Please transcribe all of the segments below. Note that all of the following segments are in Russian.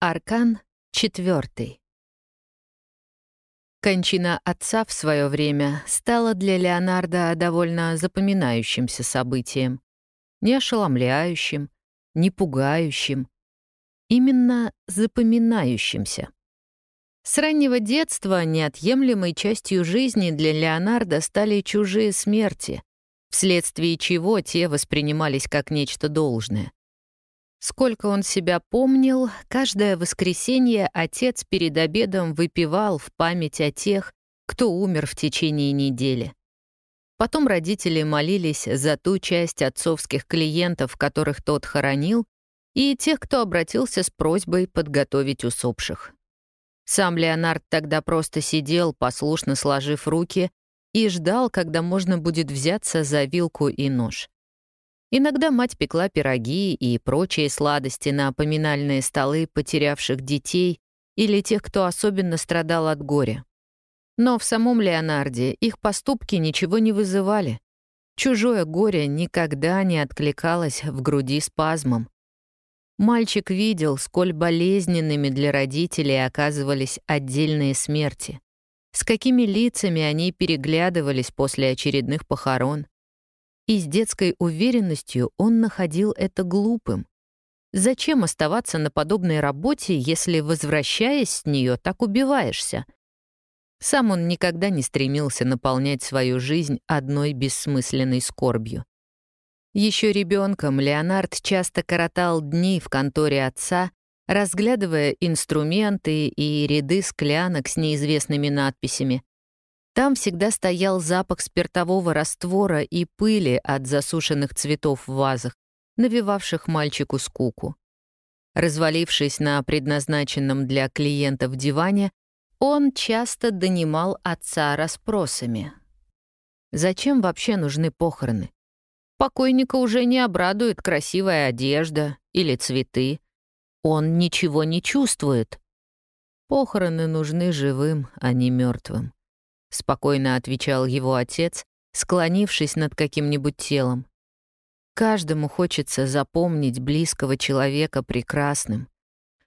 Аркан четвертый. Кончина отца в свое время стала для Леонардо довольно запоминающимся событием. Не ошеломляющим, не пугающим. Именно запоминающимся. С раннего детства неотъемлемой частью жизни для Леонардо стали чужие смерти, вследствие чего те воспринимались как нечто должное. Сколько он себя помнил, каждое воскресенье отец перед обедом выпивал в память о тех, кто умер в течение недели. Потом родители молились за ту часть отцовских клиентов, которых тот хоронил, и тех, кто обратился с просьбой подготовить усопших. Сам Леонард тогда просто сидел, послушно сложив руки, и ждал, когда можно будет взяться за вилку и нож. Иногда мать пекла пироги и прочие сладости на поминальные столы потерявших детей или тех, кто особенно страдал от горя. Но в самом Леонарде их поступки ничего не вызывали. Чужое горе никогда не откликалось в груди спазмом. Мальчик видел, сколь болезненными для родителей оказывались отдельные смерти, с какими лицами они переглядывались после очередных похорон, и с детской уверенностью он находил это глупым. Зачем оставаться на подобной работе, если, возвращаясь с нее, так убиваешься? Сам он никогда не стремился наполнять свою жизнь одной бессмысленной скорбью. Еще ребенком Леонард часто коротал дни в конторе отца, разглядывая инструменты и ряды склянок с неизвестными надписями, там всегда стоял запах спиртового раствора и пыли от засушенных цветов в вазах, навевавших мальчику скуку. Развалившись на предназначенном для клиентов диване, он часто донимал отца расспросами. Зачем вообще нужны похороны? Покойника уже не обрадует красивая одежда или цветы. Он ничего не чувствует. Похороны нужны живым, а не мертвым. — спокойно отвечал его отец, склонившись над каким-нибудь телом. «Каждому хочется запомнить близкого человека прекрасным.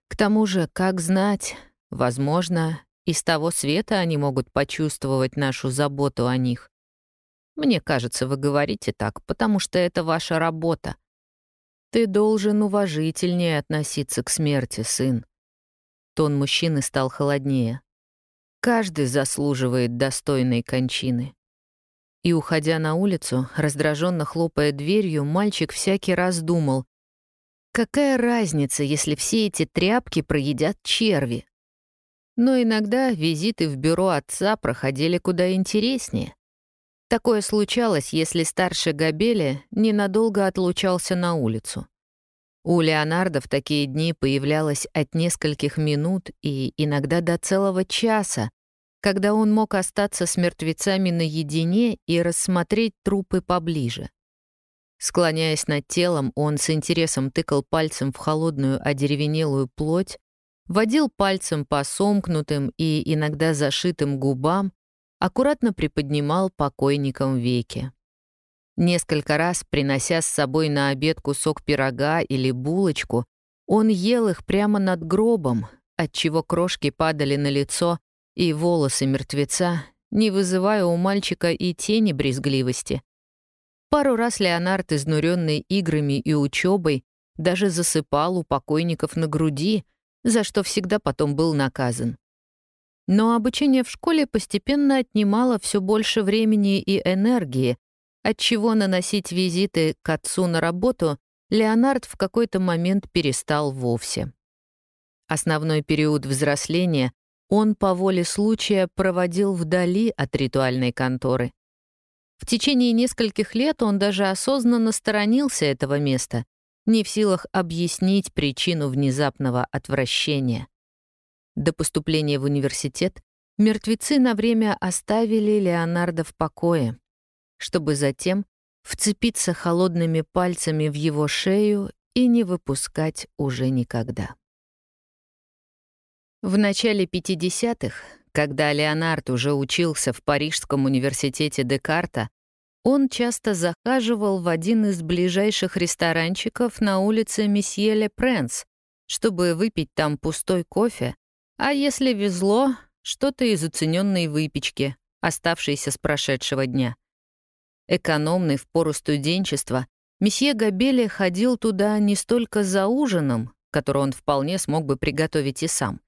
К тому же, как знать, возможно, из того света они могут почувствовать нашу заботу о них. Мне кажется, вы говорите так, потому что это ваша работа. Ты должен уважительнее относиться к смерти, сын». Тон мужчины стал холоднее. Каждый заслуживает достойной кончины. И, уходя на улицу, раздраженно хлопая дверью, мальчик всякий раз думал, какая разница, если все эти тряпки проедят черви? Но иногда визиты в бюро отца проходили куда интереснее. Такое случалось, если старший Габеля ненадолго отлучался на улицу. У Леонардо в такие дни появлялось от нескольких минут и иногда до целого часа, когда он мог остаться с мертвецами наедине и рассмотреть трупы поближе. Склоняясь над телом, он с интересом тыкал пальцем в холодную одеревенелую плоть, водил пальцем по сомкнутым и иногда зашитым губам, аккуратно приподнимал покойникам веки. Несколько раз, принося с собой на обед кусок пирога или булочку, он ел их прямо над гробом, отчего крошки падали на лицо и волосы мертвеца, не вызывая у мальчика и тени брезгливости. Пару раз Леонард, изнуренный играми и учебой, даже засыпал у покойников на груди, за что всегда потом был наказан. Но обучение в школе постепенно отнимало все больше времени и энергии, отчего наносить визиты к отцу на работу Леонард в какой-то момент перестал вовсе. Основной период взросления он по воле случая проводил вдали от ритуальной конторы. В течение нескольких лет он даже осознанно сторонился этого места, не в силах объяснить причину внезапного отвращения. До поступления в университет мертвецы на время оставили Леонардо в покое чтобы затем вцепиться холодными пальцами в его шею и не выпускать уже никогда. В начале 50-х, когда Леонард уже учился в Парижском университете Декарта, он часто захаживал в один из ближайших ресторанчиков на улице Месье Ле Пренс, чтобы выпить там пустой кофе, а если везло, что-то из уцененной выпечки, оставшейся с прошедшего дня. Экономный в пору студенчества, месье Габели ходил туда не столько за ужином, который он вполне смог бы приготовить и сам.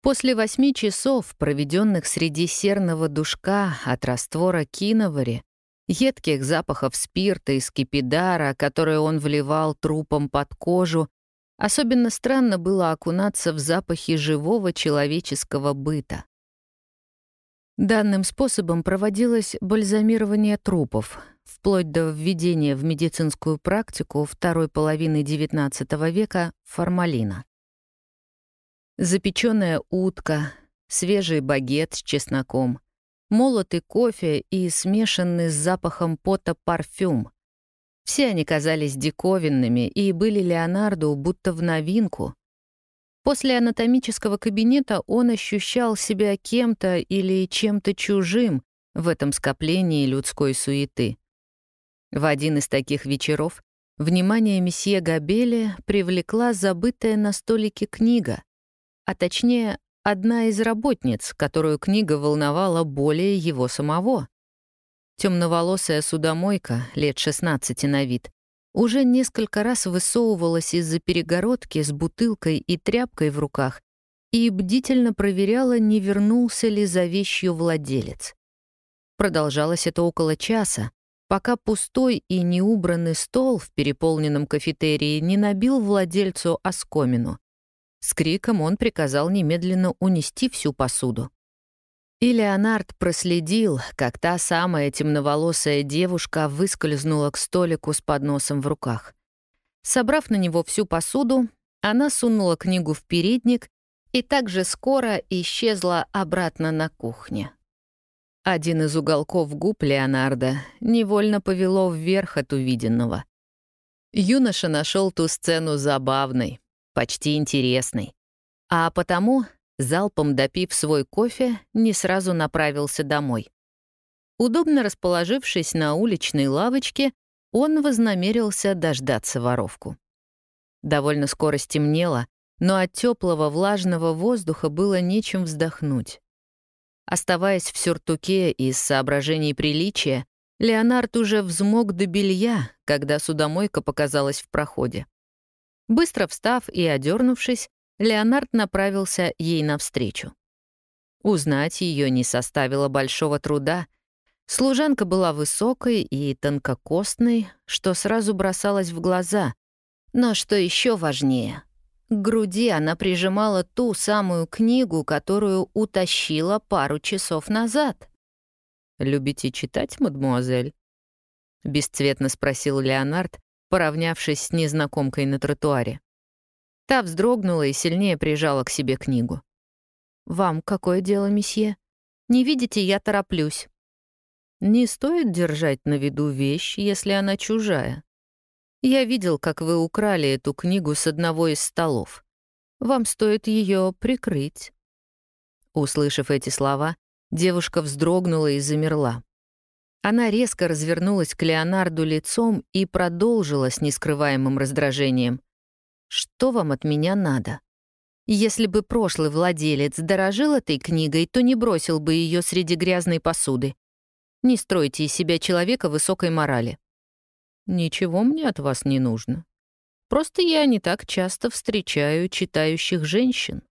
После восьми часов, проведенных среди серного душка от раствора киновари, едких запахов спирта и скипидара, которые он вливал трупом под кожу, особенно странно было окунаться в запахи живого человеческого быта. Данным способом проводилось бальзамирование трупов, вплоть до введения в медицинскую практику второй половины XIX века формалина. Запеченная утка, свежий багет с чесноком, молотый кофе и смешанный с запахом пота парфюм. Все они казались диковинными и были Леонарду будто в новинку, После анатомического кабинета он ощущал себя кем-то или чем-то чужим в этом скоплении людской суеты. В один из таких вечеров внимание месье Габеля привлекла забытая на столике книга, а точнее, одна из работниц, которую книга волновала более его самого. Темноволосая судомойка, лет 16 на вид, уже несколько раз высовывалась из-за перегородки с бутылкой и тряпкой в руках и бдительно проверяла, не вернулся ли за вещью владелец. Продолжалось это около часа, пока пустой и неубранный стол в переполненном кафетерии не набил владельцу оскомину. С криком он приказал немедленно унести всю посуду. И Леонард проследил, как та самая темноволосая девушка выскользнула к столику с подносом в руках. Собрав на него всю посуду, она сунула книгу в передник и также скоро исчезла обратно на кухне. Один из уголков губ Леонарда невольно повело вверх от увиденного. Юноша нашел ту сцену забавной, почти интересной, а потому залпом допив свой кофе, не сразу направился домой. Удобно расположившись на уличной лавочке, он вознамерился дождаться воровку. Довольно скоро стемнело, но от теплого влажного воздуха было нечем вздохнуть. Оставаясь в сюртуке из соображений приличия, Леонард уже взмок до белья, когда судомойка показалась в проходе. Быстро встав и одернувшись, Леонард направился ей навстречу. Узнать ее не составило большого труда. Служанка была высокой и тонкокостной, что сразу бросалось в глаза. Но что еще важнее, к груди она прижимала ту самую книгу, которую утащила пару часов назад. «Любите читать, мадмуазель?» — бесцветно спросил Леонард, поравнявшись с незнакомкой на тротуаре. Та вздрогнула и сильнее прижала к себе книгу. «Вам какое дело, месье? Не видите, я тороплюсь». «Не стоит держать на виду вещь, если она чужая. Я видел, как вы украли эту книгу с одного из столов. Вам стоит ее прикрыть». Услышав эти слова, девушка вздрогнула и замерла. Она резко развернулась к Леонарду лицом и продолжила с нескрываемым раздражением. Что вам от меня надо? Если бы прошлый владелец дорожил этой книгой, то не бросил бы ее среди грязной посуды. Не стройте из себя человека высокой морали. Ничего мне от вас не нужно. Просто я не так часто встречаю читающих женщин.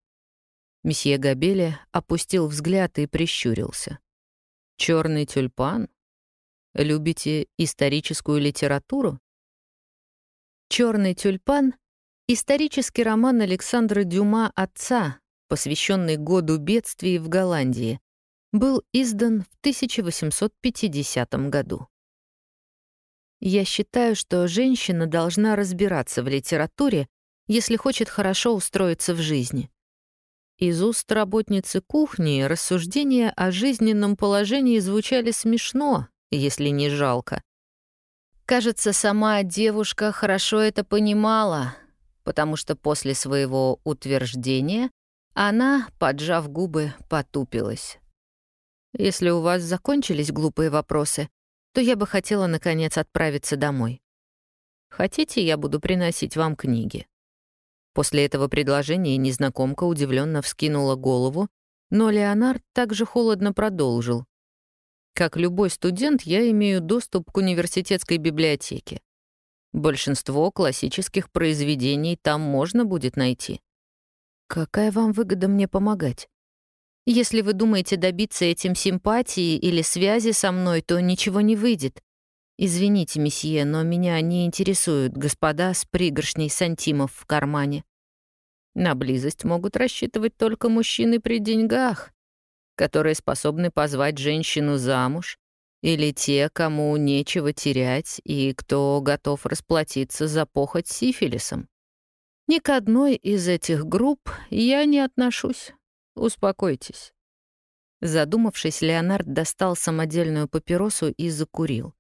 Месье Габеле опустил взгляд и прищурился. Черный тюльпан? Любите историческую литературу? Черный тюльпан Исторический роман Александра Дюма «Отца», посвященный году бедствий в Голландии, был издан в 1850 году. Я считаю, что женщина должна разбираться в литературе, если хочет хорошо устроиться в жизни. Из уст работницы кухни рассуждения о жизненном положении звучали смешно, если не жалко. Кажется, сама девушка хорошо это понимала, потому что после своего утверждения она, поджав губы, потупилась. «Если у вас закончились глупые вопросы, то я бы хотела, наконец, отправиться домой. Хотите, я буду приносить вам книги?» После этого предложения незнакомка удивленно вскинула голову, но Леонард также холодно продолжил. «Как любой студент, я имею доступ к университетской библиотеке. Большинство классических произведений там можно будет найти. Какая вам выгода мне помогать? Если вы думаете добиться этим симпатии или связи со мной, то ничего не выйдет. Извините, месье, но меня не интересуют господа с пригоршней сантимов в кармане. На близость могут рассчитывать только мужчины при деньгах, которые способны позвать женщину замуж, или те, кому нечего терять и кто готов расплатиться за похоть сифилисом. Ни к одной из этих групп я не отношусь. Успокойтесь. Задумавшись, Леонард достал самодельную папиросу и закурил.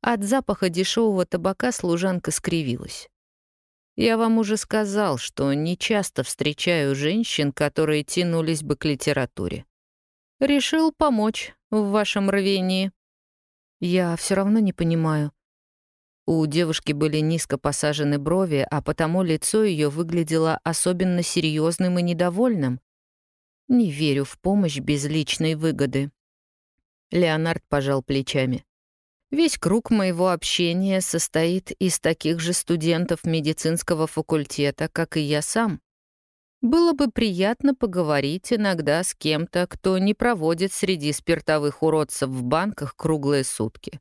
От запаха дешевого табака служанка скривилась. Я вам уже сказал, что не часто встречаю женщин, которые тянулись бы к литературе. Решил помочь в вашем рвении. Я все равно не понимаю. У девушки были низко посажены брови, а потому лицо ее выглядело особенно серьезным и недовольным. Не верю в помощь без личной выгоды. Леонард пожал плечами. Весь круг моего общения состоит из таких же студентов медицинского факультета, как и я сам. Было бы приятно поговорить иногда с кем-то, кто не проводит среди спиртовых уродцев в банках круглые сутки.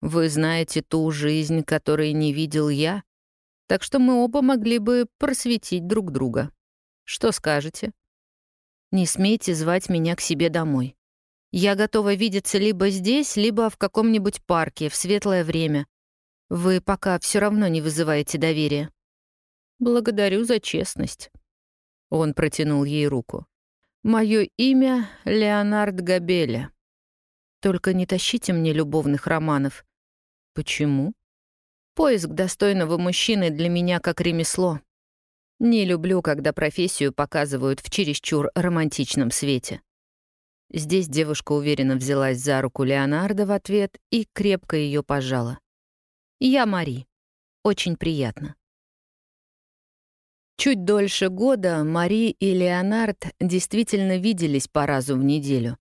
Вы знаете ту жизнь, которой не видел я, так что мы оба могли бы просветить друг друга. Что скажете? Не смейте звать меня к себе домой. Я готова видеться либо здесь, либо в каком-нибудь парке в светлое время. Вы пока все равно не вызываете доверия. Благодарю за честность. Он протянул ей руку. Мое имя Леонард Габеля. Только не тащите мне любовных романов. Почему? Поиск достойного мужчины для меня как ремесло. Не люблю, когда профессию показывают в чересчур романтичном свете. Здесь девушка уверенно взялась за руку Леонардо в ответ и крепко ее пожала. «Я Мари. Очень приятно». Чуть дольше года Мари и Леонард действительно виделись по разу в неделю.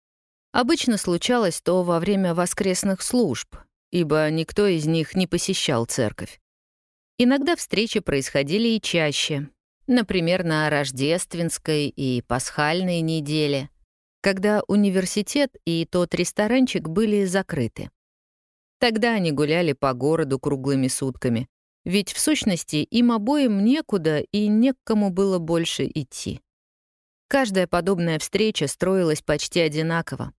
Обычно случалось то во время воскресных служб, ибо никто из них не посещал церковь. Иногда встречи происходили и чаще, например, на рождественской и пасхальной неделе — когда университет и тот ресторанчик были закрыты. Тогда они гуляли по городу круглыми сутками, ведь в сущности им обоим некуда и не к кому было больше идти. Каждая подобная встреча строилась почти одинаково.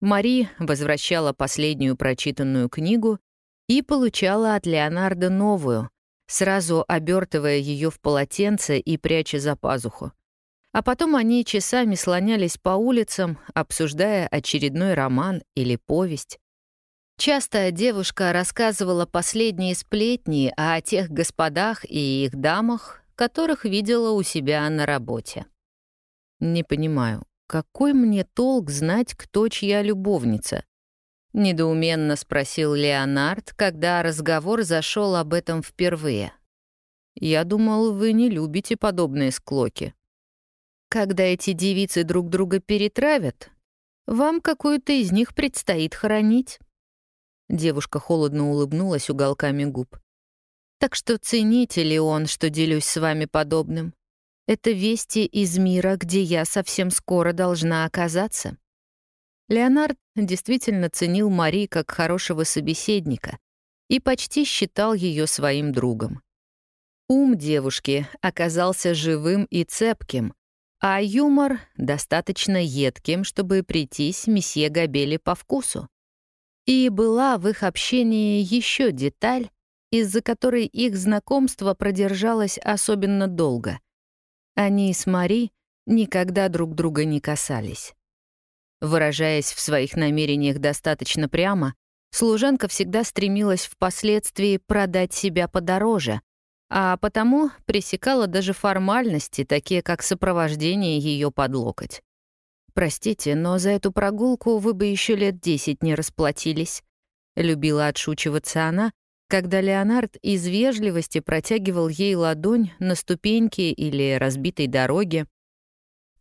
Мари возвращала последнюю прочитанную книгу и получала от Леонардо новую, сразу обертывая ее в полотенце и пряча за пазуху. А потом они часами слонялись по улицам, обсуждая очередной роман или повесть. Часто девушка рассказывала последние сплетни о тех господах и их дамах, которых видела у себя на работе. «Не понимаю, какой мне толк знать, кто чья любовница?» — недоуменно спросил Леонард, когда разговор зашел об этом впервые. «Я думал, вы не любите подобные склоки». Когда эти девицы друг друга перетравят, вам какую-то из них предстоит хоронить». Девушка холодно улыбнулась уголками губ. «Так что цените ли он, что делюсь с вами подобным? Это вести из мира, где я совсем скоро должна оказаться». Леонард действительно ценил Мари как хорошего собеседника и почти считал ее своим другом. Ум девушки оказался живым и цепким, а юмор достаточно едким, чтобы прийтись месье Габели по вкусу. И была в их общении еще деталь, из-за которой их знакомство продержалось особенно долго. Они с Мари никогда друг друга не касались. Выражаясь в своих намерениях достаточно прямо, служанка всегда стремилась впоследствии продать себя подороже, а потому пресекала даже формальности, такие как сопровождение ее под локоть. «Простите, но за эту прогулку вы бы еще лет десять не расплатились», — любила отшучиваться она, когда Леонард из вежливости протягивал ей ладонь на ступеньке или разбитой дороге.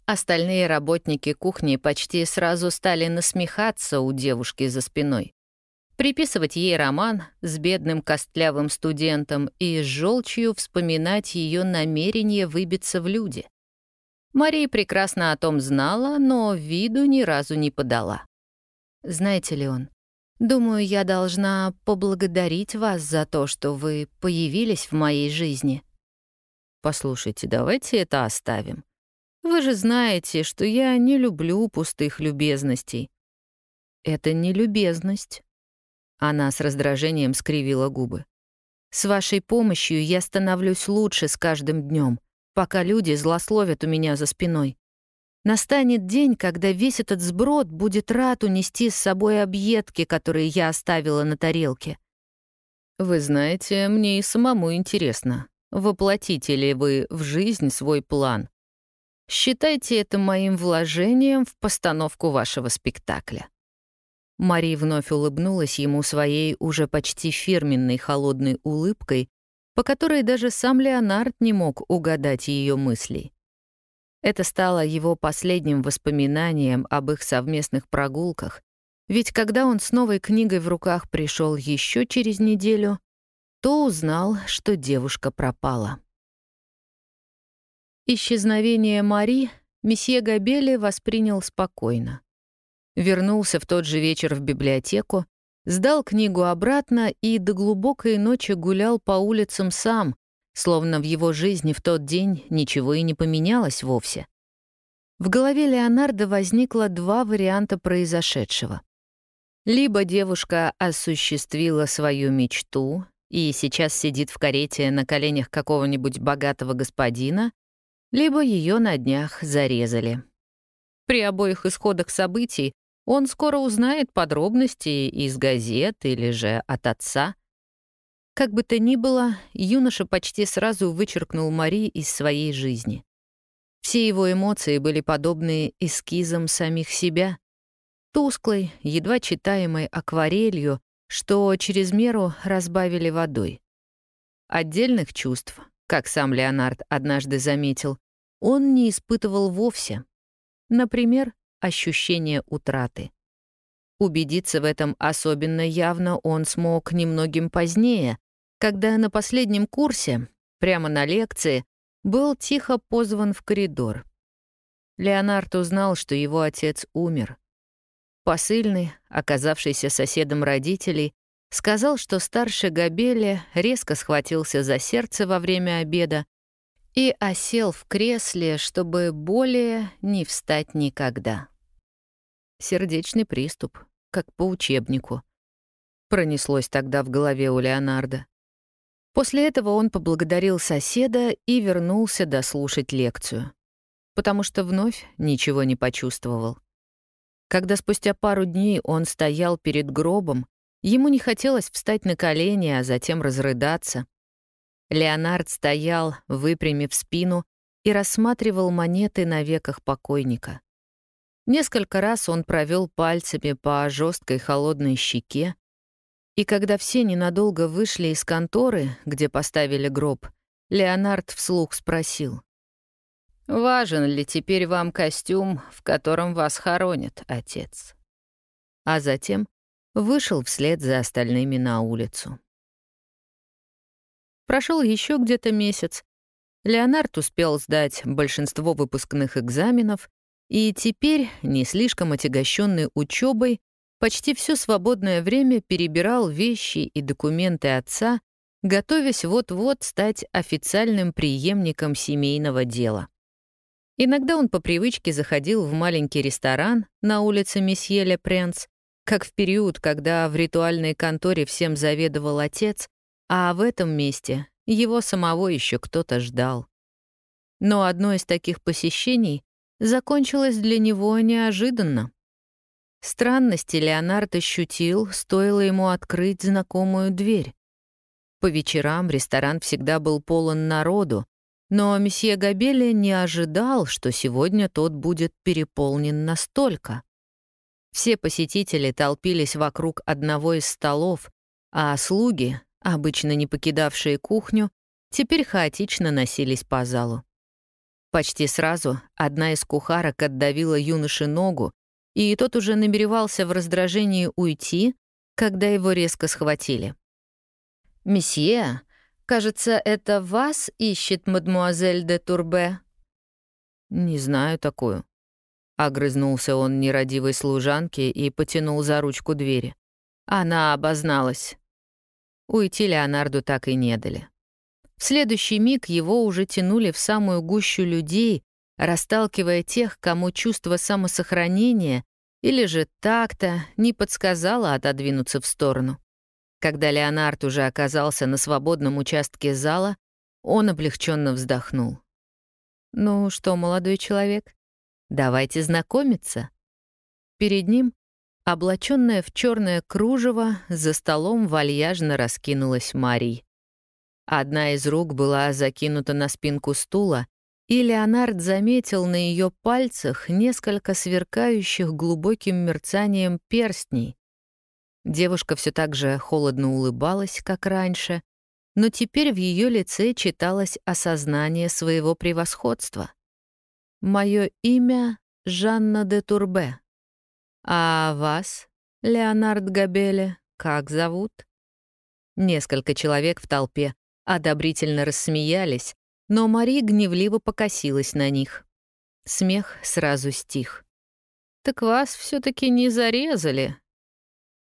Остальные работники кухни почти сразу стали насмехаться у девушки за спиной. Приписывать ей роман с бедным костлявым студентом и с желчью вспоминать ее намерение выбиться в люди. Мария прекрасно о том знала, но виду ни разу не подала. «Знаете ли он, Думаю, я должна поблагодарить вас за то, что вы появились в моей жизни. Послушайте, давайте это оставим. Вы же знаете, что я не люблю пустых любезностей. Это не любезность. Она с раздражением скривила губы. С вашей помощью я становлюсь лучше с каждым днем, пока люди злословят у меня за спиной. Настанет день, когда весь этот сброд будет рад унести с собой объедки, которые я оставила на тарелке. Вы знаете, мне и самому интересно, воплотите ли вы в жизнь свой план. Считайте это моим вложением в постановку вашего спектакля. Мари вновь улыбнулась ему своей уже почти фирменной холодной улыбкой, по которой даже сам Леонард не мог угадать ее мыслей. Это стало его последним воспоминанием об их совместных прогулках, ведь когда он с новой книгой в руках пришел еще через неделю, то узнал, что девушка пропала. Исчезновение Мари месье Габели воспринял спокойно. Вернулся в тот же вечер в библиотеку, сдал книгу обратно и до глубокой ночи гулял по улицам сам, словно в его жизни в тот день ничего и не поменялось вовсе. В голове Леонардо возникло два варианта произошедшего. Либо девушка осуществила свою мечту и сейчас сидит в карете на коленях какого-нибудь богатого господина, либо ее на днях зарезали. При обоих исходах событий он скоро узнает подробности из газет или же от отца. Как бы то ни было, юноша почти сразу вычеркнул Мари из своей жизни. Все его эмоции были подобны эскизам самих себя, тусклой, едва читаемой акварелью, что через меру разбавили водой. Отдельных чувств, как сам Леонард однажды заметил, он не испытывал вовсе. Например, ощущение утраты. Убедиться в этом особенно явно он смог немногим позднее, когда на последнем курсе, прямо на лекции, был тихо позван в коридор. Леонард узнал, что его отец умер. Посыльный, оказавшийся соседом родителей, сказал, что старший Габеле резко схватился за сердце во время обеда и осел в кресле, чтобы более не встать никогда. Сердечный приступ, как по учебнику. Пронеслось тогда в голове у Леонардо. После этого он поблагодарил соседа и вернулся дослушать лекцию, потому что вновь ничего не почувствовал. Когда спустя пару дней он стоял перед гробом, ему не хотелось встать на колени, а затем разрыдаться. Леонард стоял, выпрямив спину, и рассматривал монеты на веках покойника. Несколько раз он провел пальцами по жесткой холодной щеке, и когда все ненадолго вышли из конторы, где поставили гроб, Леонард вслух спросил. «Важен ли теперь вам костюм, в котором вас хоронят, отец?» А затем вышел вслед за остальными на улицу. Прошел еще где-то месяц. Леонард успел сдать большинство выпускных экзаменов и теперь, не слишком отягощенный учебой, Почти все свободное время перебирал вещи и документы отца, готовясь вот-вот стать официальным преемником семейного дела. Иногда он по привычке заходил в маленький ресторан на улице Месье Ле Пренс, как в период, когда в ритуальной конторе всем заведовал отец, а в этом месте его самого еще кто-то ждал. Но одно из таких посещений закончилось для него неожиданно. Странности Леонард ощутил, стоило ему открыть знакомую дверь. По вечерам ресторан всегда был полон народу, но месье Габелли не ожидал, что сегодня тот будет переполнен настолько. Все посетители толпились вокруг одного из столов, а слуги, обычно не покидавшие кухню, теперь хаотично носились по залу. Почти сразу одна из кухарок отдавила юноше ногу, и тот уже намеревался в раздражении уйти, когда его резко схватили. «Месье, кажется, это вас ищет мадмуазель де Турбе?» «Не знаю такую». Огрызнулся он нерадивой служанке и потянул за ручку двери. Она обозналась. Уйти Леонарду так и не дали. В следующий миг его уже тянули в самую гущу людей, расталкивая тех, кому чувство самосохранения или же так-то не подсказало отодвинуться в сторону. Когда Леонард уже оказался на свободном участке зала, он облегченно вздохнул. «Ну что, молодой человек, давайте знакомиться». Перед ним, облаченная в черное кружево, за столом вальяжно раскинулась Марий. Одна из рук была закинута на спинку стула, и Леонард заметил на ее пальцах несколько сверкающих глубоким мерцанием перстней. Девушка все так же холодно улыбалась, как раньше, но теперь в ее лице читалось осознание своего превосходства. «Мое имя — Жанна де Турбе. А вас, Леонард Габеле, как зовут?» Несколько человек в толпе одобрительно рассмеялись, но Мари гневливо покосилась на них. Смех сразу стих. «Так вас все таки не зарезали?»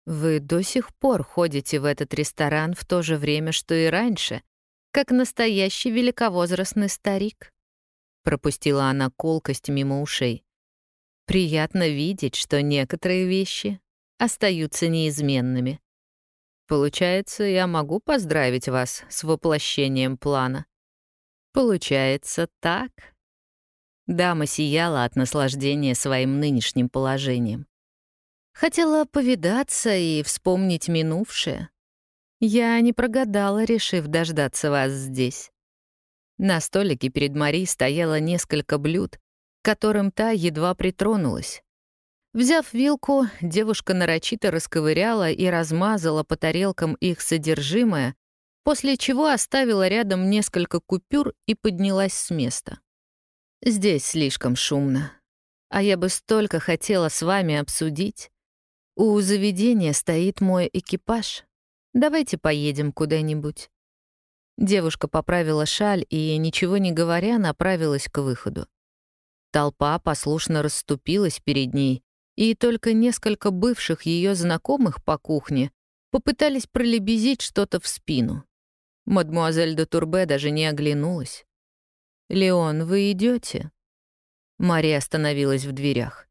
«Вы до сих пор ходите в этот ресторан в то же время, что и раньше, как настоящий великовозрастный старик», — пропустила она колкость мимо ушей. «Приятно видеть, что некоторые вещи остаются неизменными. Получается, я могу поздравить вас с воплощением плана. Получается так. Дама сияла от наслаждения своим нынешним положением. Хотела повидаться и вспомнить минувшее. Я не прогадала, решив дождаться вас здесь. На столике перед Мари стояло несколько блюд, которым та едва притронулась. Взяв вилку, девушка нарочито расковыряла и размазала по тарелкам их содержимое, после чего оставила рядом несколько купюр и поднялась с места. «Здесь слишком шумно. А я бы столько хотела с вами обсудить. У заведения стоит мой экипаж. Давайте поедем куда-нибудь». Девушка поправила шаль и, ничего не говоря, направилась к выходу. Толпа послушно расступилась перед ней, и только несколько бывших ее знакомых по кухне попытались пролебезить что-то в спину. Мадмуазель де Турбе даже не оглянулась. «Леон, вы идете? Мария остановилась в дверях.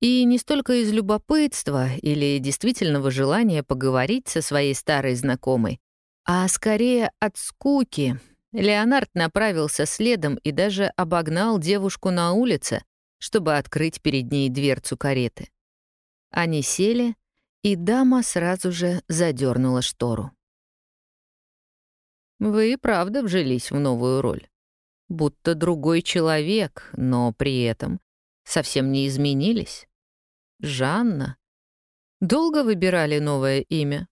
И не столько из любопытства или действительного желания поговорить со своей старой знакомой, а скорее от скуки. Леонард направился следом и даже обогнал девушку на улице, чтобы открыть перед ней дверцу кареты. Они сели, и дама сразу же задернула штору. «Вы и правда вжились в новую роль. Будто другой человек, но при этом совсем не изменились. Жанна. Долго выбирали новое имя?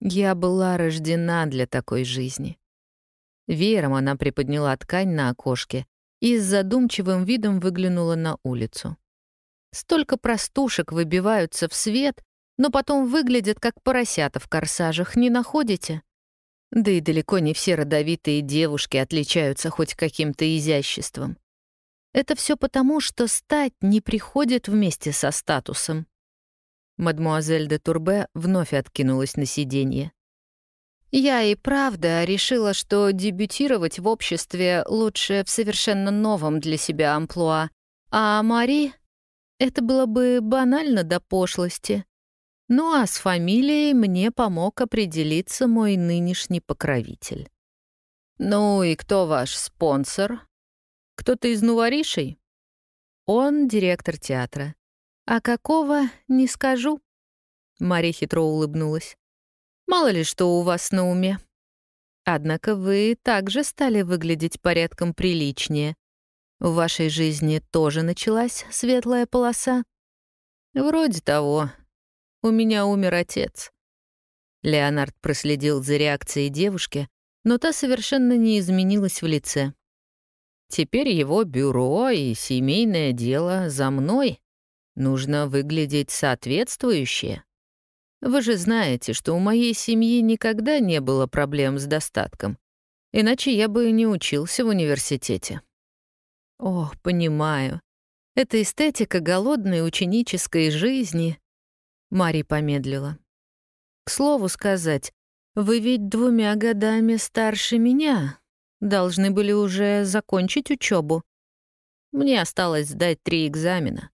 Я была рождена для такой жизни». Веером она приподняла ткань на окошке и с задумчивым видом выглянула на улицу. Столько простушек выбиваются в свет, но потом выглядят как поросята в корсажах, не находите? Да и далеко не все родовитые девушки отличаются хоть каким-то изяществом. Это все потому, что стать не приходит вместе со статусом. Мадмуазель де Турбе вновь откинулась на сиденье. Я и правда решила, что дебютировать в обществе лучше в совершенно новом для себя амплуа, а Мари — это было бы банально до пошлости. Ну а с фамилией мне помог определиться мой нынешний покровитель. «Ну и кто ваш спонсор? Кто-то из нуворишей?» «Он директор театра. А какого — не скажу». Мария хитро улыбнулась. Мало ли что у вас на уме. Однако вы также стали выглядеть порядком приличнее. В вашей жизни тоже началась светлая полоса? Вроде того. У меня умер отец. Леонард проследил за реакцией девушки, но та совершенно не изменилась в лице. Теперь его бюро и семейное дело за мной. Нужно выглядеть соответствующе. Вы же знаете, что у моей семьи никогда не было проблем с достатком. Иначе я бы не учился в университете. Ох, понимаю. Это эстетика голодной ученической жизни. Мари помедлила. К слову сказать, вы ведь двумя годами старше меня. Должны были уже закончить учебу. Мне осталось сдать три экзамена.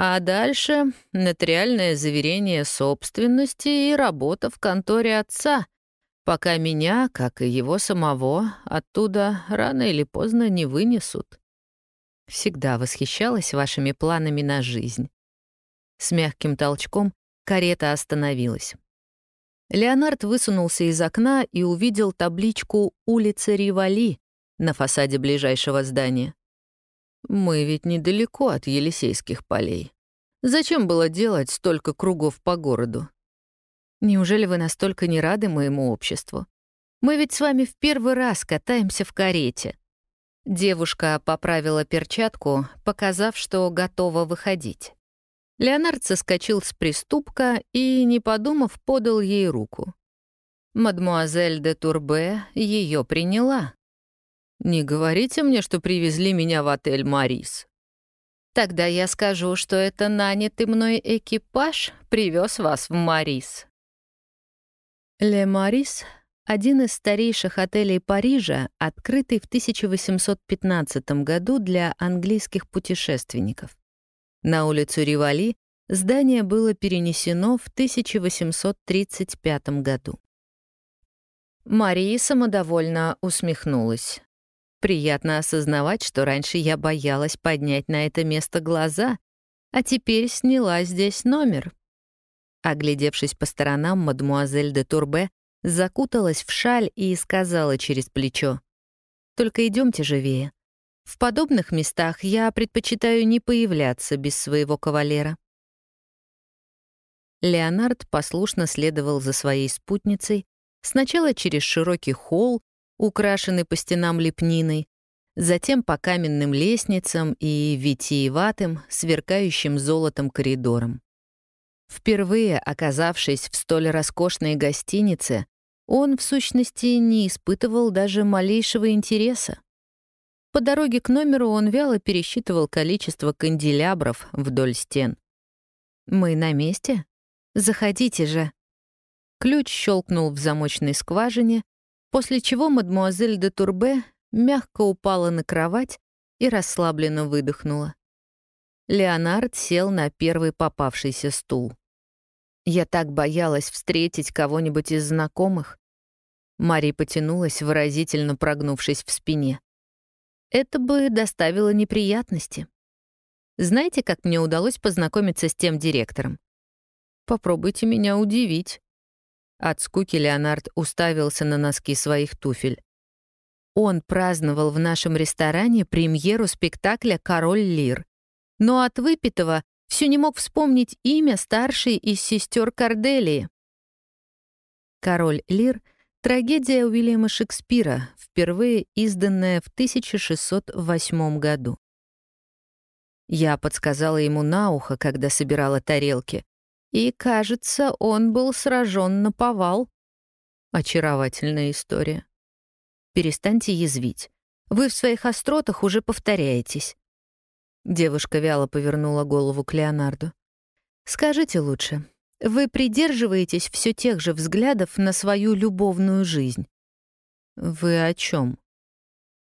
А дальше — нотариальное заверение собственности и работа в конторе отца, пока меня, как и его самого, оттуда рано или поздно не вынесут. Всегда восхищалась вашими планами на жизнь. С мягким толчком карета остановилась. Леонард высунулся из окна и увидел табличку «Улица Ривали» на фасаде ближайшего здания. Мы ведь недалеко от Елисейских полей. Зачем было делать столько кругов по городу? Неужели вы настолько не рады моему обществу? Мы ведь с вами в первый раз катаемся в карете. Девушка поправила перчатку, показав, что готова выходить. Леонард соскочил с приступка и, не подумав, подал ей руку. Мадмуазель де Турбе ее приняла. «Не говорите мне, что привезли меня в отель «Марис». Тогда я скажу, что это нанятый мной экипаж привез вас в Марис. Ле Марис — один из старейших отелей Парижа, открытый в 1815 году для английских путешественников. На улицу Ривали здание было перенесено в 1835 году. Мария самодовольно усмехнулась. Приятно осознавать, что раньше я боялась поднять на это место глаза, а теперь сняла здесь номер. Оглядевшись по сторонам, мадмуазель де Турбе закуталась в шаль и сказала через плечо. «Только идемте живее. В подобных местах я предпочитаю не появляться без своего кавалера». Леонард послушно следовал за своей спутницей, сначала через широкий холл, украшенный по стенам лепниной, затем по каменным лестницам и витиеватым, сверкающим золотом коридорам. Впервые оказавшись в столь роскошной гостинице, он, в сущности, не испытывал даже малейшего интереса. По дороге к номеру он вяло пересчитывал количество канделябров вдоль стен. «Мы на месте? Заходите же!» Ключ щелкнул в замочной скважине, после чего мадмуазель де Турбе мягко упала на кровать и расслабленно выдохнула. Леонард сел на первый попавшийся стул. Я так боялась встретить кого-нибудь из знакомых. Мари потянулась, выразительно прогнувшись в спине. Это бы доставило неприятности. Знаете, как мне удалось познакомиться с тем директором? Попробуйте меня удивить. От скуки Леонард уставился на носки своих туфель. Он праздновал в нашем ресторане премьеру спектакля «Король Лир». Но от выпитого все не мог вспомнить имя старшей из сестер Корделии. «Король Лир» — трагедия Уильяма Шекспира, впервые изданная в 1608 году. Я подсказала ему на ухо, когда собирала тарелки. И, кажется, он был сражен на повал. Очаровательная история. Перестаньте язвить. Вы в своих остротах уже повторяетесь. Девушка вяло повернула голову к Леонарду. «Скажите лучше, вы придерживаетесь все тех же взглядов на свою любовную жизнь?» «Вы о чем?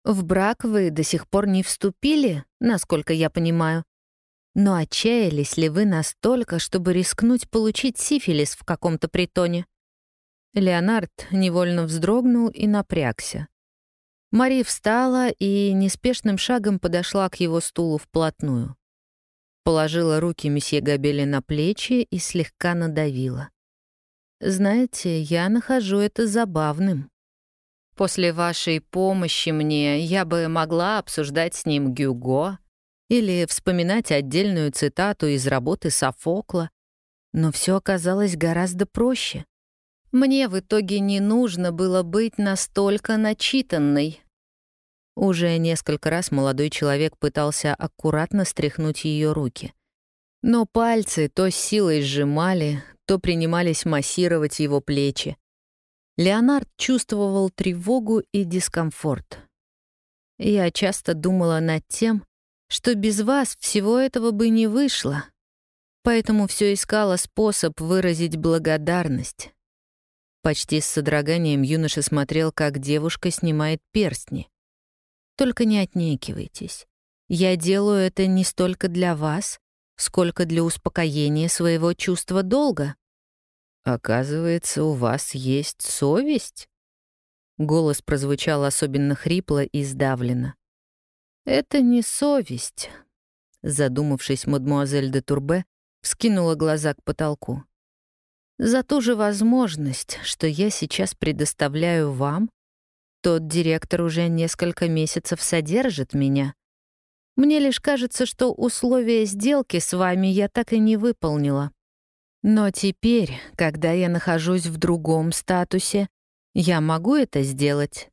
«В брак вы до сих пор не вступили, насколько я понимаю. Но отчаялись ли вы настолько, чтобы рискнуть получить сифилис в каком-то притоне? Леонард невольно вздрогнул и напрягся. Мари встала и неспешным шагом подошла к его стулу вплотную. Положила руки месье Габели на плечи и слегка надавила. «Знаете, я нахожу это забавным. После вашей помощи мне я бы могла обсуждать с ним Гюго, или вспоминать отдельную цитату из работы Софокла, но все оказалось гораздо проще. Мне в итоге не нужно было быть настолько начитанной. Уже несколько раз молодой человек пытался аккуратно стряхнуть ее руки. Но пальцы то с силой сжимали, то принимались массировать его плечи. Леонард чувствовал тревогу и дискомфорт. Я часто думала над тем, что без вас всего этого бы не вышло, поэтому все искала способ выразить благодарность. Почти с содроганием юноша смотрел, как девушка снимает перстни. «Только не отнекивайтесь. Я делаю это не столько для вас, сколько для успокоения своего чувства долга». «Оказывается, у вас есть совесть?» Голос прозвучал особенно хрипло и сдавленно. «Это не совесть», — задумавшись, мадмуазель де Турбе вскинула глаза к потолку. «За ту же возможность, что я сейчас предоставляю вам, тот директор уже несколько месяцев содержит меня. Мне лишь кажется, что условия сделки с вами я так и не выполнила. Но теперь, когда я нахожусь в другом статусе, я могу это сделать.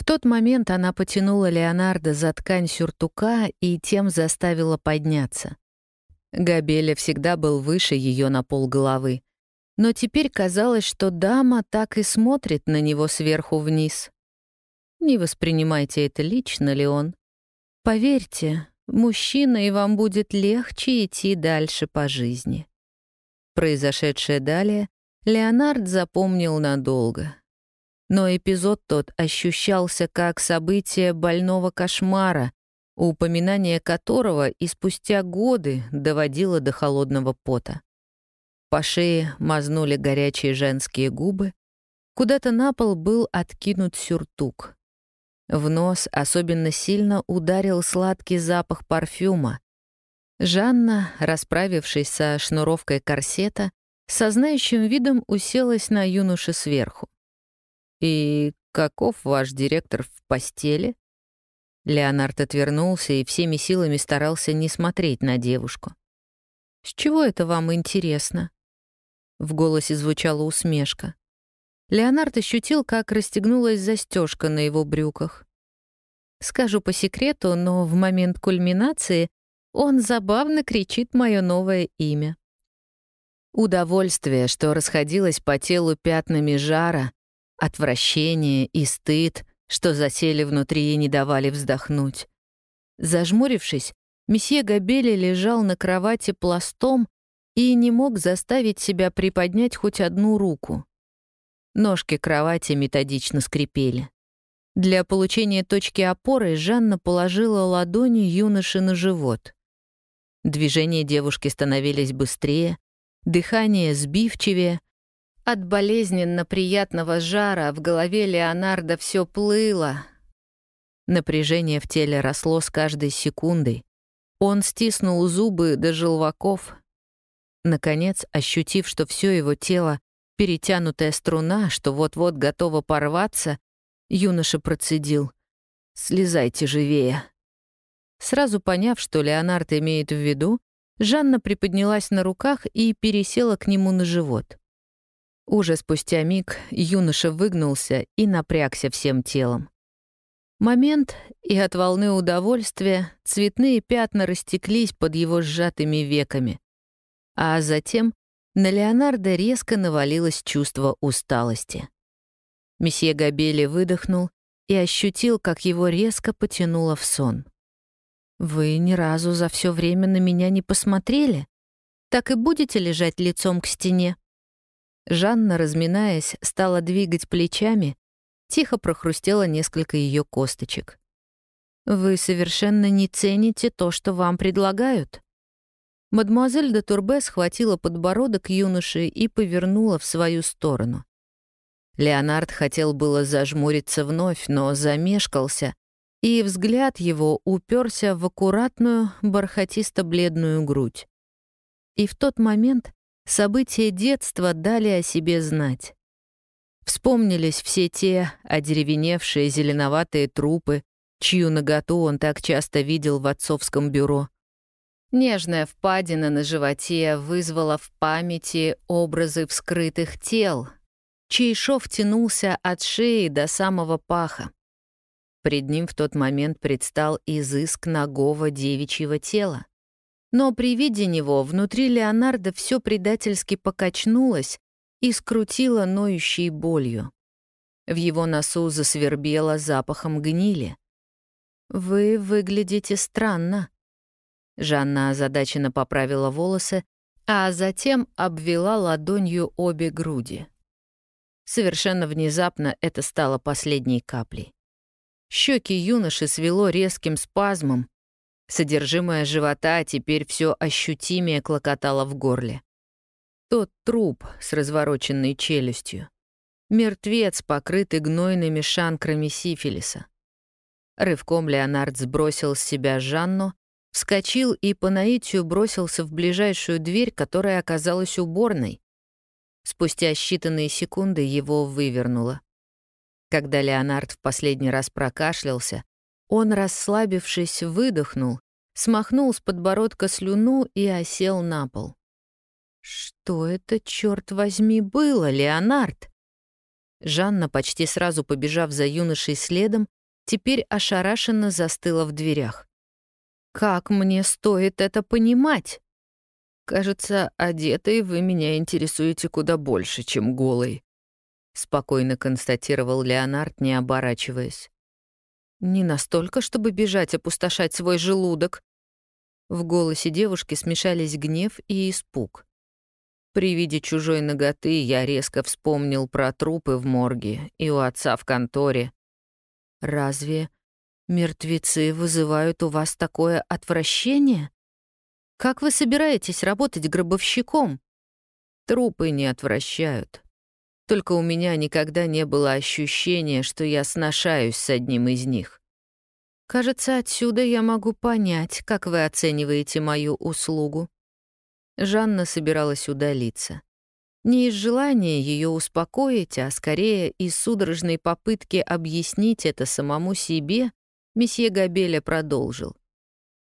В тот момент она потянула Леонардо за ткань сюртука и тем заставила подняться. Габеля всегда был выше ее на полголовы, но теперь казалось, что дама так и смотрит на него сверху вниз. Не воспринимайте это лично, Леон. Поверьте, мужчина, и вам будет легче идти дальше по жизни. Произошедшее далее Леонард запомнил надолго. Но эпизод тот ощущался как событие больного кошмара, упоминание которого и спустя годы доводило до холодного пота. По шее мазнули горячие женские губы, куда-то на пол был откинут сюртук. В нос особенно сильно ударил сладкий запах парфюма, Жанна, расправившись со шнуровкой корсета, со знающим видом уселась на юноше сверху. «И каков ваш директор в постели?» Леонард отвернулся и всеми силами старался не смотреть на девушку. «С чего это вам интересно?» В голосе звучала усмешка. Леонард ощутил, как расстегнулась застежка на его брюках. Скажу по секрету, но в момент кульминации он забавно кричит мое новое имя. Удовольствие, что расходилось по телу пятнами жара, отвращение и стыд, что засели внутри и не давали вздохнуть. Зажмурившись, месье Габели лежал на кровати пластом и не мог заставить себя приподнять хоть одну руку. Ножки кровати методично скрипели. Для получения точки опоры Жанна положила ладони юноши на живот. Движения девушки становились быстрее, дыхание сбивчивее. От болезненно приятного жара в голове Леонардо все плыло. Напряжение в теле росло с каждой секундой. Он стиснул зубы до желваков. Наконец, ощутив, что все его тело — перетянутая струна, что вот-вот готова порваться, юноша процедил. «Слезайте живее». Сразу поняв, что Леонард имеет в виду, Жанна приподнялась на руках и пересела к нему на живот. Уже спустя миг юноша выгнулся и напрягся всем телом. Момент, и от волны удовольствия цветные пятна растеклись под его сжатыми веками. А затем на Леонардо резко навалилось чувство усталости. Месье Габели выдохнул и ощутил, как его резко потянуло в сон. Вы ни разу за все время на меня не посмотрели? Так и будете лежать лицом к стене?» Жанна, разминаясь, стала двигать плечами, тихо прохрустела несколько ее косточек. «Вы совершенно не цените то, что вам предлагают?» Мадемуазель де Турбе схватила подбородок юноши и повернула в свою сторону. Леонард хотел было зажмуриться вновь, но замешкался, и взгляд его уперся в аккуратную, бархатисто-бледную грудь. И в тот момент события детства дали о себе знать. Вспомнились все те одеревеневшие зеленоватые трупы, чью наготу он так часто видел в отцовском бюро. Нежная впадина на животе вызвала в памяти образы вскрытых тел, чей шов тянулся от шеи до самого паха. Пред ним в тот момент предстал изыск ногого девичьего тела. Но при виде него внутри Леонардо все предательски покачнулось и скрутило ноющей болью. В его носу засвербело запахом гнили. «Вы выглядите странно». Жанна озадаченно поправила волосы, а затем обвела ладонью обе груди. Совершенно внезапно это стало последней каплей. Щеки юноши свело резким спазмом. Содержимое живота теперь все ощутимее клокотало в горле. Тот труп с развороченной челюстью. Мертвец, покрытый гнойными шанкрами сифилиса. Рывком Леонард сбросил с себя Жанну, вскочил и по наитию бросился в ближайшую дверь, которая оказалась уборной. Спустя считанные секунды его вывернуло. Когда Леонард в последний раз прокашлялся, он, расслабившись, выдохнул, смахнул с подбородка слюну и осел на пол. «Что это, черт возьми, было, Леонард?» Жанна, почти сразу побежав за юношей следом, теперь ошарашенно застыла в дверях. «Как мне стоит это понимать?» «Кажется, одетой вы меня интересуете куда больше, чем голой», — спокойно констатировал Леонард, не оборачиваясь. «Не настолько, чтобы бежать опустошать свой желудок». В голосе девушки смешались гнев и испуг. При виде чужой ноготы я резко вспомнил про трупы в морге и у отца в конторе. «Разве мертвецы вызывают у вас такое отвращение? Как вы собираетесь работать гробовщиком?» «Трупы не отвращают», только у меня никогда не было ощущения, что я сношаюсь с одним из них. Кажется, отсюда я могу понять, как вы оцениваете мою услугу. Жанна собиралась удалиться. Не из желания ее успокоить, а скорее из судорожной попытки объяснить это самому себе, месье Габеля продолжил.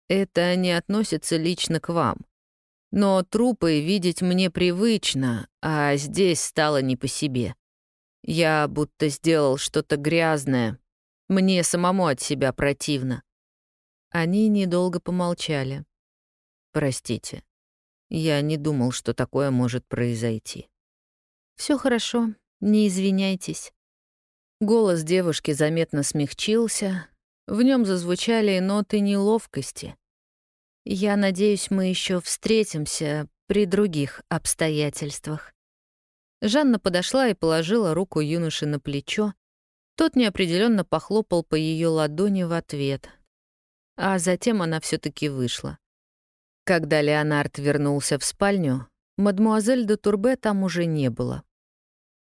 «Это не относится лично к вам. Но трупы видеть мне привычно, а здесь стало не по себе. Я будто сделал что-то грязное. Мне самому от себя противно. Они недолго помолчали. Простите. Я не думал, что такое может произойти. Все хорошо, не извиняйтесь. Голос девушки заметно смягчился, в нем зазвучали ноты неловкости. Я надеюсь, мы еще встретимся при других обстоятельствах. Жанна подошла и положила руку юноши на плечо. Тот неопределенно похлопал по ее ладони в ответ. А затем она все таки вышла. Когда Леонард вернулся в спальню, мадмуазель де Турбе там уже не было.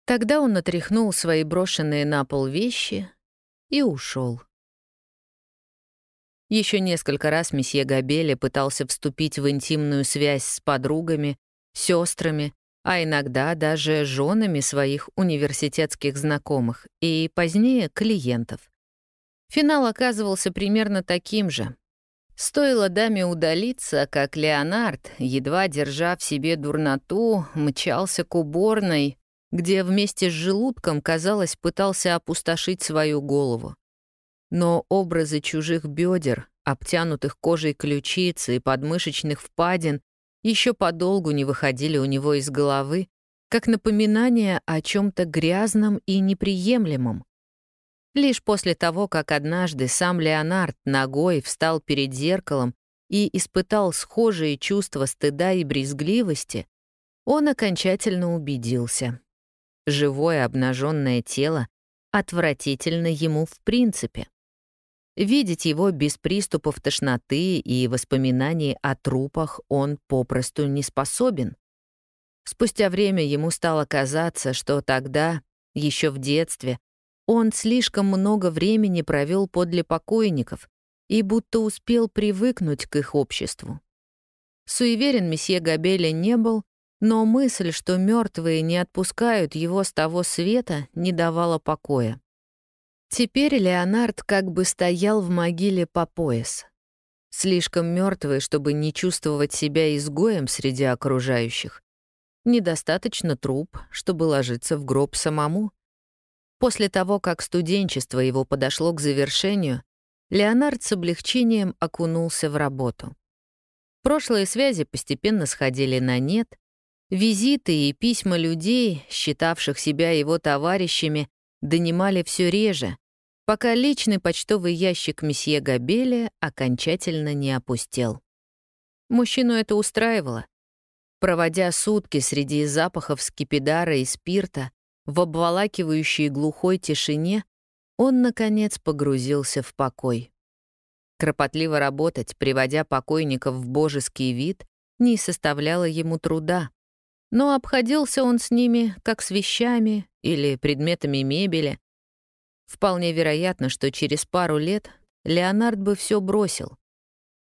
Тогда он отряхнул свои брошенные на пол вещи и ушел. Еще несколько раз месье Габеле пытался вступить в интимную связь с подругами, сестрами, а иногда даже женами своих университетских знакомых и позднее клиентов. Финал оказывался примерно таким же. Стоило даме удалиться, как Леонард, едва держа в себе дурноту, мчался к уборной, где вместе с желудком, казалось, пытался опустошить свою голову. Но образы чужих бедер, обтянутых кожей ключицы и подмышечных впадин еще подолгу не выходили у него из головы, как напоминание о чем то грязном и неприемлемом. Лишь после того, как однажды сам Леонард ногой встал перед зеркалом и испытал схожие чувства стыда и брезгливости, он окончательно убедился. Живое обнаженное тело отвратительно ему в принципе. Видеть его без приступов тошноты и воспоминаний о трупах он попросту не способен. Спустя время ему стало казаться, что тогда, еще в детстве, он слишком много времени провел подле покойников и будто успел привыкнуть к их обществу. Суеверен месье Габеля не был, но мысль, что мертвые не отпускают его с того света, не давала покоя. Теперь Леонард как бы стоял в могиле по пояс. Слишком мертвый, чтобы не чувствовать себя изгоем среди окружающих. недостаточно труп, чтобы ложиться в гроб самому. После того, как студенчество его подошло к завершению, Леонард с облегчением окунулся в работу. Прошлые связи постепенно сходили на нет, визиты и письма людей, считавших себя его товарищами, донимали все реже, пока личный почтовый ящик месье Габеля окончательно не опустел. Мужчину это устраивало. Проводя сутки среди запахов скипидара и спирта, в обволакивающей глухой тишине, он, наконец, погрузился в покой. Кропотливо работать, приводя покойников в божеский вид, не составляло ему труда. Но обходился он с ними, как с вещами или предметами мебели. Вполне вероятно, что через пару лет Леонард бы все бросил.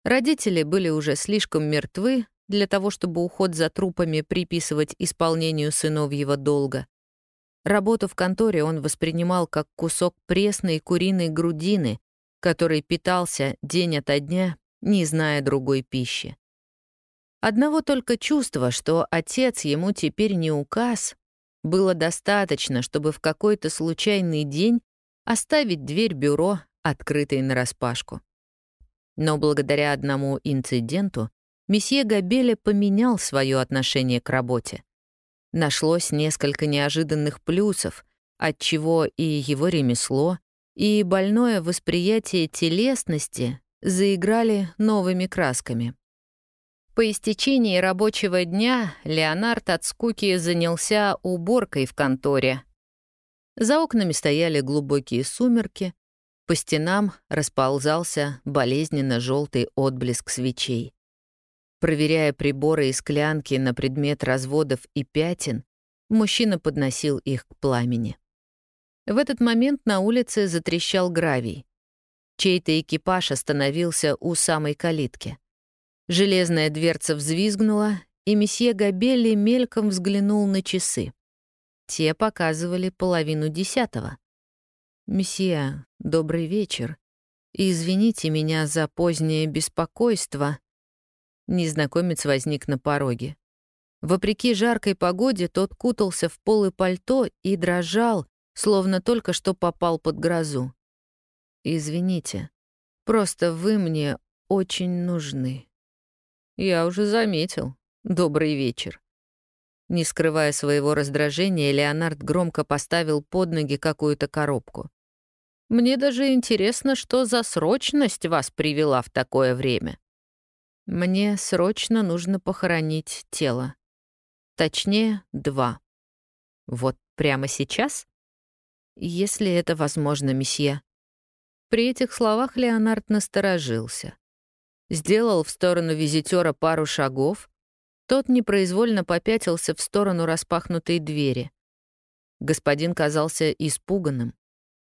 Родители были уже слишком мертвы для того, чтобы уход за трупами приписывать исполнению сыновьего долга. Работу в конторе он воспринимал как кусок пресной куриной грудины, который питался день ото дня, не зная другой пищи. Одного только чувства, что отец ему теперь не указ, было достаточно, чтобы в какой-то случайный день оставить дверь бюро открытой нараспашку. Но благодаря одному инциденту месье Габеля поменял свое отношение к работе. Нашлось несколько неожиданных плюсов, отчего и его ремесло, и больное восприятие телесности заиграли новыми красками. По истечении рабочего дня Леонард от скуки занялся уборкой в конторе. За окнами стояли глубокие сумерки, по стенам расползался болезненно желтый отблеск свечей. Проверяя приборы и склянки на предмет разводов и пятен, мужчина подносил их к пламени. В этот момент на улице затрещал гравий. Чей-то экипаж остановился у самой калитки. Железная дверца взвизгнула, и месье Габелли мельком взглянул на часы. Те показывали половину десятого. «Месье, добрый вечер. Извините меня за позднее беспокойство», Незнакомец возник на пороге. Вопреки жаркой погоде, тот кутался в полы пальто и дрожал, словно только что попал под грозу. «Извините, просто вы мне очень нужны». «Я уже заметил. Добрый вечер». Не скрывая своего раздражения, Леонард громко поставил под ноги какую-то коробку. «Мне даже интересно, что за срочность вас привела в такое время». Мне срочно нужно похоронить тело. Точнее, два. Вот прямо сейчас? Если это возможно, месье. При этих словах Леонард насторожился. Сделал в сторону визитера пару шагов. Тот непроизвольно попятился в сторону распахнутой двери. Господин казался испуганным.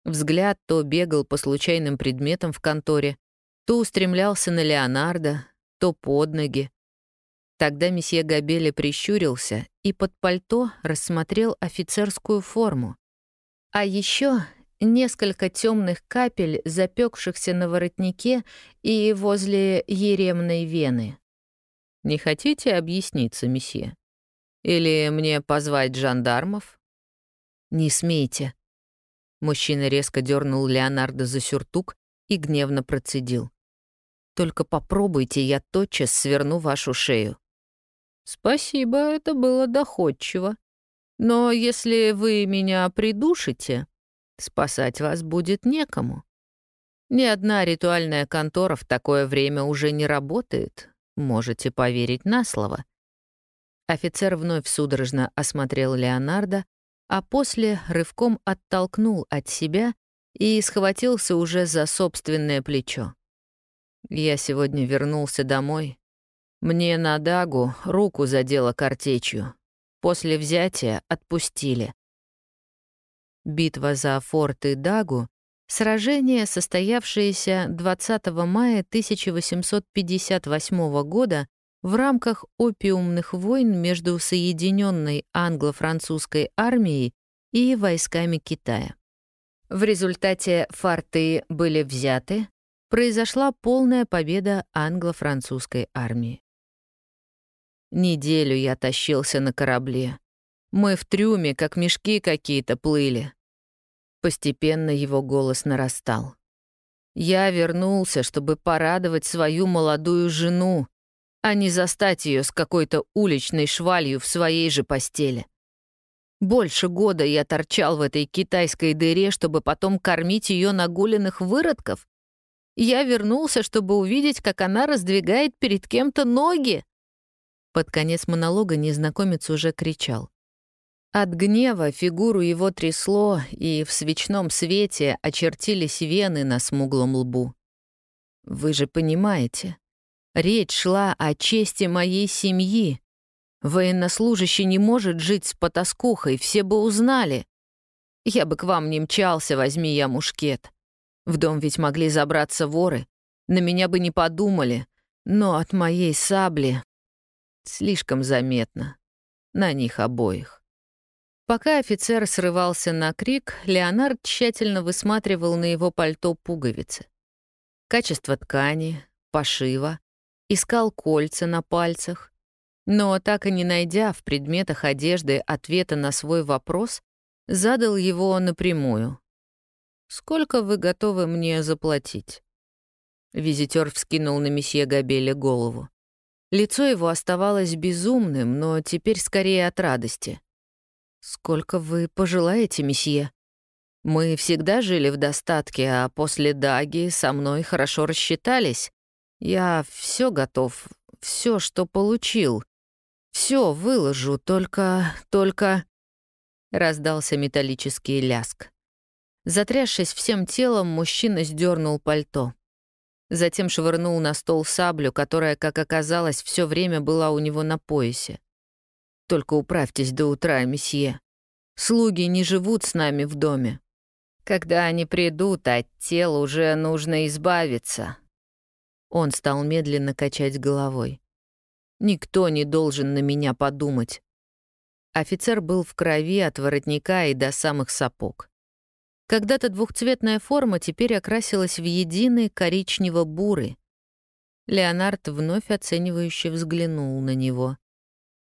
Взгляд то бегал по случайным предметам в конторе, то устремлялся на Леонардо, то под ноги. Тогда месье Габеле прищурился и под пальто рассмотрел офицерскую форму. А еще несколько темных капель, запекшихся на воротнике и возле еремной вены. «Не хотите объясниться, месье? Или мне позвать жандармов?» «Не смейте». Мужчина резко дернул Леонардо за сюртук и гневно процедил. Только попробуйте, я тотчас сверну вашу шею». «Спасибо, это было доходчиво. Но если вы меня придушите, спасать вас будет некому. Ни одна ритуальная контора в такое время уже не работает, можете поверить на слово». Офицер вновь судорожно осмотрел Леонардо, а после рывком оттолкнул от себя и схватился уже за собственное плечо. Я сегодня вернулся домой. Мне на Дагу руку задело картечью. После взятия отпустили. Битва за форт и Дагу — сражение, состоявшееся 20 мая 1858 года в рамках опиумных войн между Соединенной англо-французской армией и войсками Китая. В результате форты были взяты, произошла полная победа англо-французской армии. Неделю я тащился на корабле. Мы в трюме, как мешки какие-то, плыли. Постепенно его голос нарастал. Я вернулся, чтобы порадовать свою молодую жену, а не застать ее с какой-то уличной швалью в своей же постели. Больше года я торчал в этой китайской дыре, чтобы потом кормить ее нагуленных выродков. Я вернулся, чтобы увидеть, как она раздвигает перед кем-то ноги. Под конец монолога незнакомец уже кричал. От гнева фигуру его трясло, и в свечном свете очертились вены на смуглом лбу. «Вы же понимаете, речь шла о чести моей семьи. Военнослужащий не может жить с потаскухой, все бы узнали. Я бы к вам не мчался, возьми я мушкет. В дом ведь могли забраться воры, на меня бы не подумали, но от моей сабли слишком заметно. На них обоих. Пока офицер срывался на крик, Леонард тщательно высматривал на его пальто пуговицы. Качество ткани, пошива, искал кольца на пальцах. Но так и не найдя в предметах одежды ответа на свой вопрос, задал его напрямую. «Сколько вы готовы мне заплатить?» Визитер вскинул на месье Габеля голову. Лицо его оставалось безумным, но теперь скорее от радости. «Сколько вы пожелаете, месье? Мы всегда жили в достатке, а после Даги со мной хорошо рассчитались. Я все готов, все, что получил. Все выложу, только... только...» Раздался металлический ляск. Затрясшись всем телом, мужчина сдернул пальто. Затем швырнул на стол саблю, которая, как оказалось, все время была у него на поясе. Только управьтесь до утра, месье. Слуги не живут с нами в доме. Когда они придут, от тела уже нужно избавиться». Он стал медленно качать головой. «Никто не должен на меня подумать». Офицер был в крови от воротника и до самых сапог. Когда-то двухцветная форма теперь окрасилась в единый коричнево-бурый. Леонард вновь оценивающе взглянул на него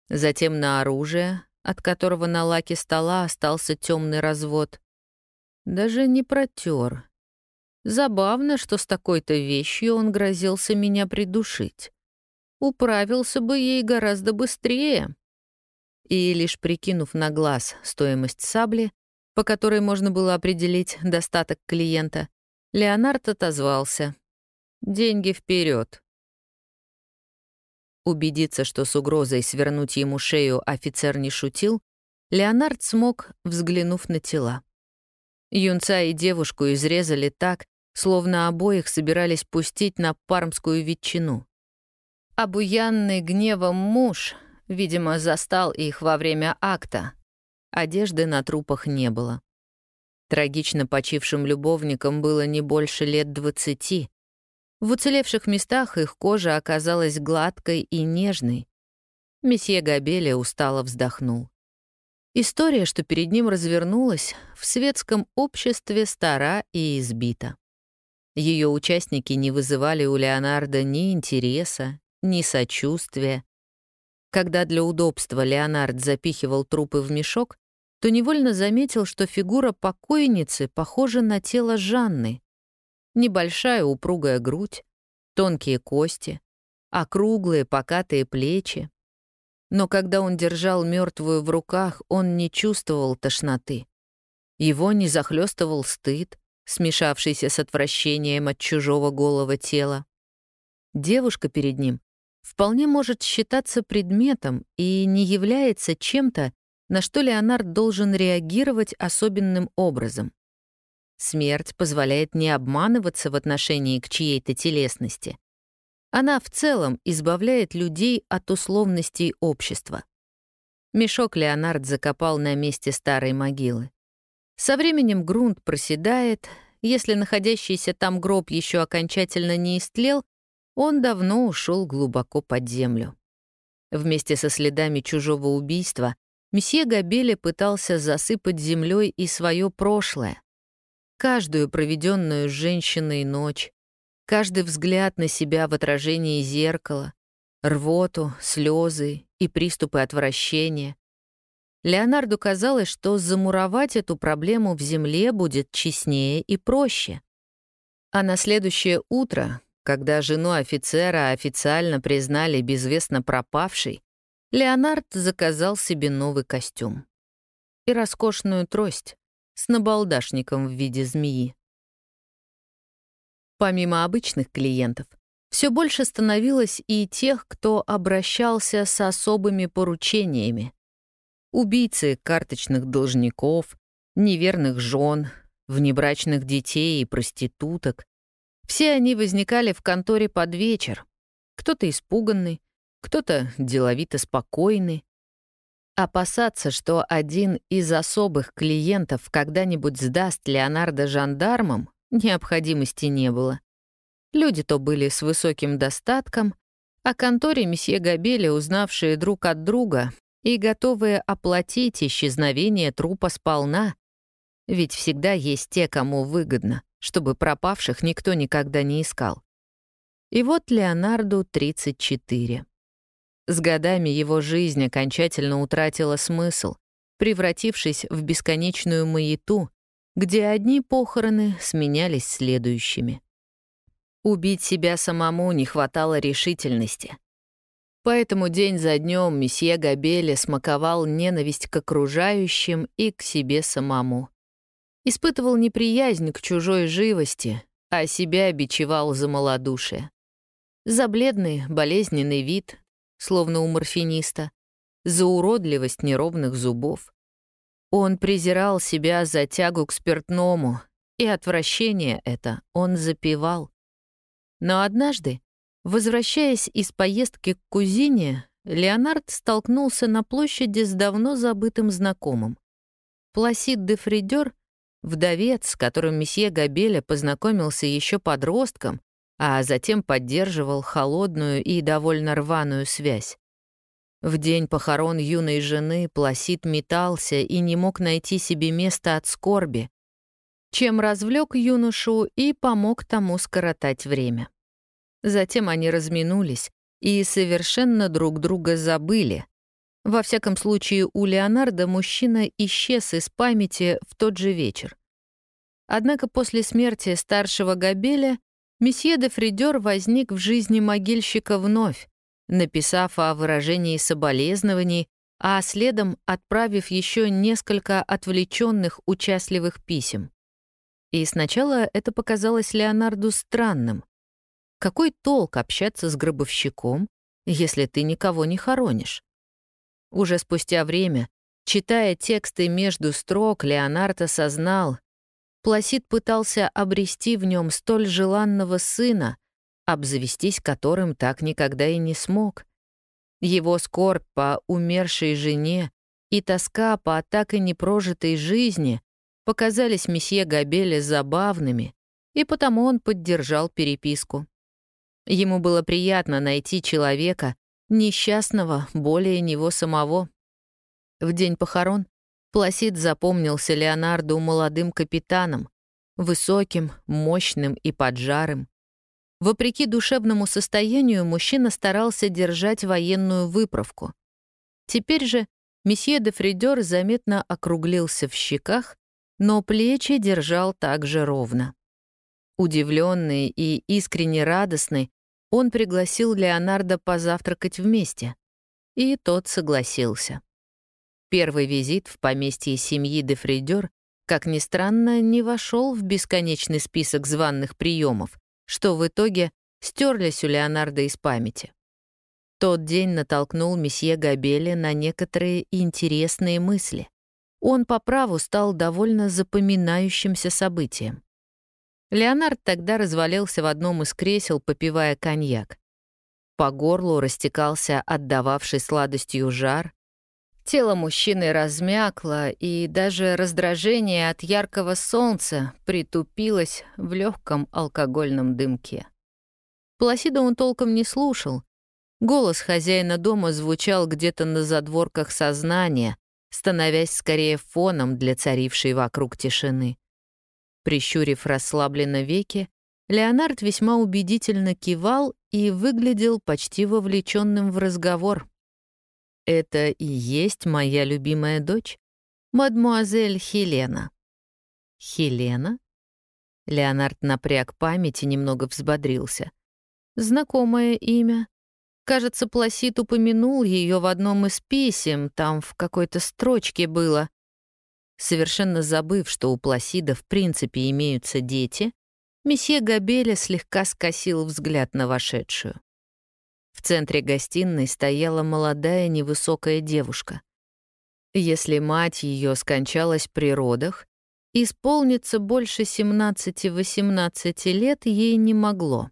затем на оружие, от которого на лаке стола остался темный развод. Даже не протер. Забавно, что с такой-то вещью он грозился меня придушить. Управился бы ей гораздо быстрее. И лишь прикинув на глаз стоимость сабли, по которой можно было определить достаток клиента, Леонард отозвался. «Деньги вперед. Убедиться, что с угрозой свернуть ему шею офицер не шутил, Леонард смог, взглянув на тела. Юнца и девушку изрезали так, словно обоих собирались пустить на пармскую ветчину. Обуянный гневом муж, видимо, застал их во время акта. Одежды на трупах не было. Трагично почившим любовникам было не больше лет двадцати, в уцелевших местах их кожа оказалась гладкой и нежной. Месье Габелия устало вздохнул. История, что перед ним развернулась, в светском обществе стара и избита. Ее участники не вызывали у Леонардо ни интереса, ни сочувствия. Когда для удобства Леонард запихивал трупы в мешок, то невольно заметил, что фигура покойницы похожа на тело Жанны. Небольшая упругая грудь, тонкие кости, округлые покатые плечи. Но когда он держал мертвую в руках, он не чувствовал тошноты. Его не захлестывал стыд, смешавшийся с отвращением от чужого голого тела. Девушка перед ним вполне может считаться предметом и не является чем-то, на что Леонард должен реагировать особенным образом. Смерть позволяет не обманываться в отношении к чьей-то телесности. Она в целом избавляет людей от условностей общества. Мешок Леонард закопал на месте старой могилы. Со временем грунт проседает, если находящийся там гроб еще окончательно не истлел, он давно ушел глубоко под землю. Вместе со следами чужого убийства месье Габеле пытался засыпать землей и свое прошлое, каждую проведенную с женщиной ночь, каждый взгляд на себя в отражении зеркала, рвоту, слезы и приступы отвращения. Леонарду казалось, что замуровать эту проблему в земле будет честнее и проще. А на следующее утро, когда жену офицера официально признали безвестно пропавшей, Леонард заказал себе новый костюм и роскошную трость с набалдашником в виде змеи. Помимо обычных клиентов, все больше становилось и тех, кто обращался с особыми поручениями. Убийцы карточных должников, неверных жен, внебрачных детей и проституток. Все они возникали в конторе под вечер. Кто-то испуганный, кто-то деловито спокойный. Опасаться, что один из особых клиентов когда-нибудь сдаст Леонардо жандармам, необходимости не было. Люди то были с высоким достатком, а конторе месье Габеля, узнавшие друг от друга и готовые оплатить исчезновение трупа сполна. Ведь всегда есть те, кому выгодно, чтобы пропавших никто никогда не искал. И вот Леонарду 34. С годами его жизнь окончательно утратила смысл, превратившись в бесконечную маяту, где одни похороны сменялись следующими. Убить себя самому не хватало решительности. Поэтому день за днем месье Габеле смаковал ненависть к окружающим и к себе самому. Испытывал неприязнь к чужой живости, а себя бичевал за малодушие. За бледный, болезненный вид, словно у морфиниста, за уродливость неровных зубов. Он презирал себя за тягу к спиртному, и отвращение это он запивал. Но однажды, возвращаясь из поездки к кузине, Леонард столкнулся на площади с давно забытым знакомым. Пласид де Фридер, вдовец, с которым месье Габеля познакомился еще подростком, а затем поддерживал холодную и довольно рваную связь. В день похорон юной жены Пласид метался и не мог найти себе места от скорби, чем развлек юношу и помог тому скоротать время. Затем они разминулись и совершенно друг друга забыли. Во всяком случае, у Леонардо мужчина исчез из памяти в тот же вечер. Однако после смерти старшего Габеля месье де Фридер возник в жизни могильщика вновь, написав о выражении соболезнований, а следом отправив еще несколько отвлеченных участливых писем. И сначала это показалось Леонарду странным. Какой толк общаться с гробовщиком, если ты никого не хоронишь? Уже спустя время, читая тексты между строк, Леонард осознал, Пласид пытался обрести в нем столь желанного сына, обзавестись которым так никогда и не смог. Его скорбь по умершей жене и тоска по так и непрожитой жизни показались месье Габеле забавными, и потому он поддержал переписку. Ему было приятно найти человека, несчастного более него самого. В день похорон Пласид запомнился Леонарду молодым капитаном, высоким, мощным и поджарым. Вопреки душевному состоянию мужчина старался держать военную выправку. Теперь же месье де Фридер заметно округлился в щеках но плечи держал также ровно. Удивленный и искренне радостный, он пригласил Леонардо позавтракать вместе, и тот согласился. Первый визит в поместье семьи де Фридер, как ни странно, не вошел в бесконечный список званных приемов, что в итоге стерлись у Леонардо из памяти. Тот день натолкнул месье Габели на некоторые интересные мысли он по праву стал довольно запоминающимся событием. Леонард тогда развалился в одном из кресел, попивая коньяк. По горлу растекался отдававший сладостью жар. Тело мужчины размякло, и даже раздражение от яркого солнца притупилось в легком алкогольном дымке. Пласида он толком не слушал. Голос хозяина дома звучал где-то на задворках сознания, становясь скорее фоном для царившей вокруг тишины. Прищурив расслабленно веки, Леонард весьма убедительно кивал и выглядел почти вовлеченным в разговор. Это и есть моя любимая дочь, мадмуазель Хелена». «Хелена?» Леонард напряг память и немного взбодрился. «Знакомое имя. Кажется, Пласид упомянул ее в одном из писем, там в какой-то строчке было. Совершенно забыв, что у Пласида в принципе имеются дети, месье Габеля слегка скосил взгляд на вошедшую. В центре гостиной стояла молодая невысокая девушка. Если мать ее скончалась при родах, исполниться больше 17-18 лет ей не могло.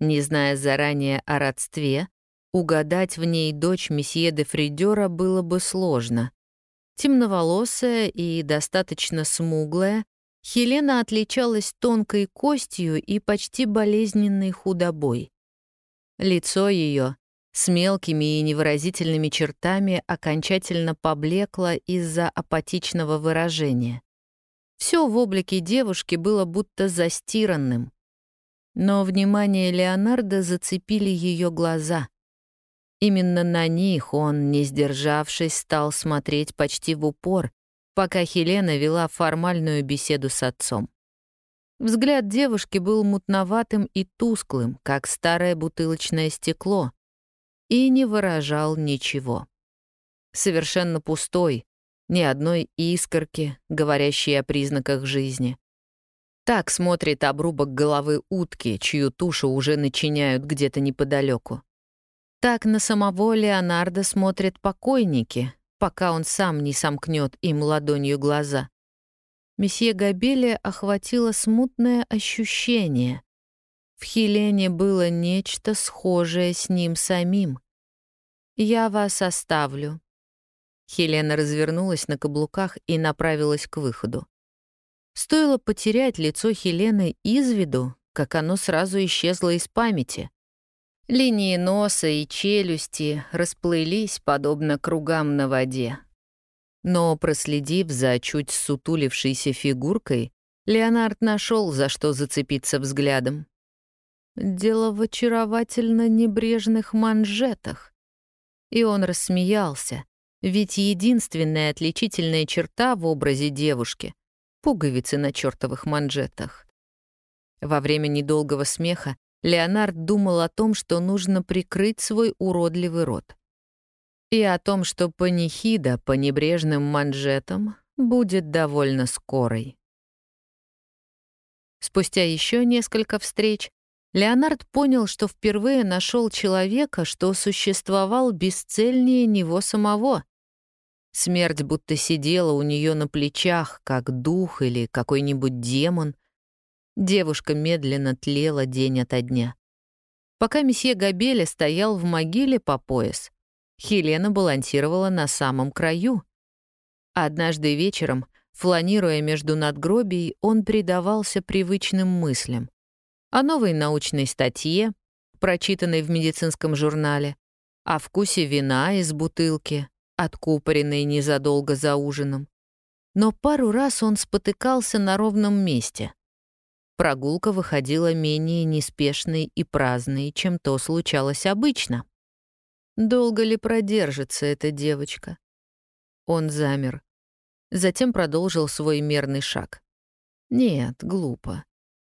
Не зная заранее о родстве, угадать в ней дочь месье де Фридера было бы сложно. Темноволосая и достаточно смуглая, Хелена отличалась тонкой костью и почти болезненной худобой. Лицо ее с мелкими и невыразительными чертами окончательно поблекло из-за апатичного выражения. Все в облике девушки было будто застиранным, но внимание Леонардо зацепили ее глаза. Именно на них он, не сдержавшись, стал смотреть почти в упор, пока Хелена вела формальную беседу с отцом. Взгляд девушки был мутноватым и тусклым, как старое бутылочное стекло, и не выражал ничего. Совершенно пустой, ни одной искорки, говорящей о признаках жизни. Так смотрит обрубок головы утки, чью тушу уже начиняют где-то неподалеку. Так на самого Леонардо смотрят покойники, пока он сам не сомкнет им ладонью глаза. Месье Габеле охватило смутное ощущение. В Хелене было нечто схожее с ним самим. «Я вас оставлю». Хелена развернулась на каблуках и направилась к выходу. Стоило потерять лицо Хелены из виду, как оно сразу исчезло из памяти. Линии носа и челюсти расплылись, подобно кругам на воде. Но, проследив за чуть сутулившейся фигуркой, Леонард нашел, за что зацепиться взглядом. Дело в очаровательно небрежных манжетах. И он рассмеялся, ведь единственная отличительная черта в образе девушки — пуговицы на чертовых манжетах. Во время недолгого смеха Леонард думал о том, что нужно прикрыть свой уродливый рот. И о том, что панихида по небрежным манжетам будет довольно скорой. Спустя еще несколько встреч Леонард понял, что впервые нашел человека, что существовал бесцельнее него самого — Смерть будто сидела у нее на плечах, как дух или какой-нибудь демон. Девушка медленно тлела день ото дня. Пока месье Габеля стоял в могиле по пояс, Хелена балансировала на самом краю. Однажды вечером, фланируя между надгробий, он предавался привычным мыслям. О новой научной статье, прочитанной в медицинском журнале, о вкусе вина из бутылки, откупоренный незадолго за ужином. Но пару раз он спотыкался на ровном месте. Прогулка выходила менее неспешной и праздной, чем то случалось обычно. Долго ли продержится эта девочка? Он замер. Затем продолжил свой мерный шаг. Нет, глупо.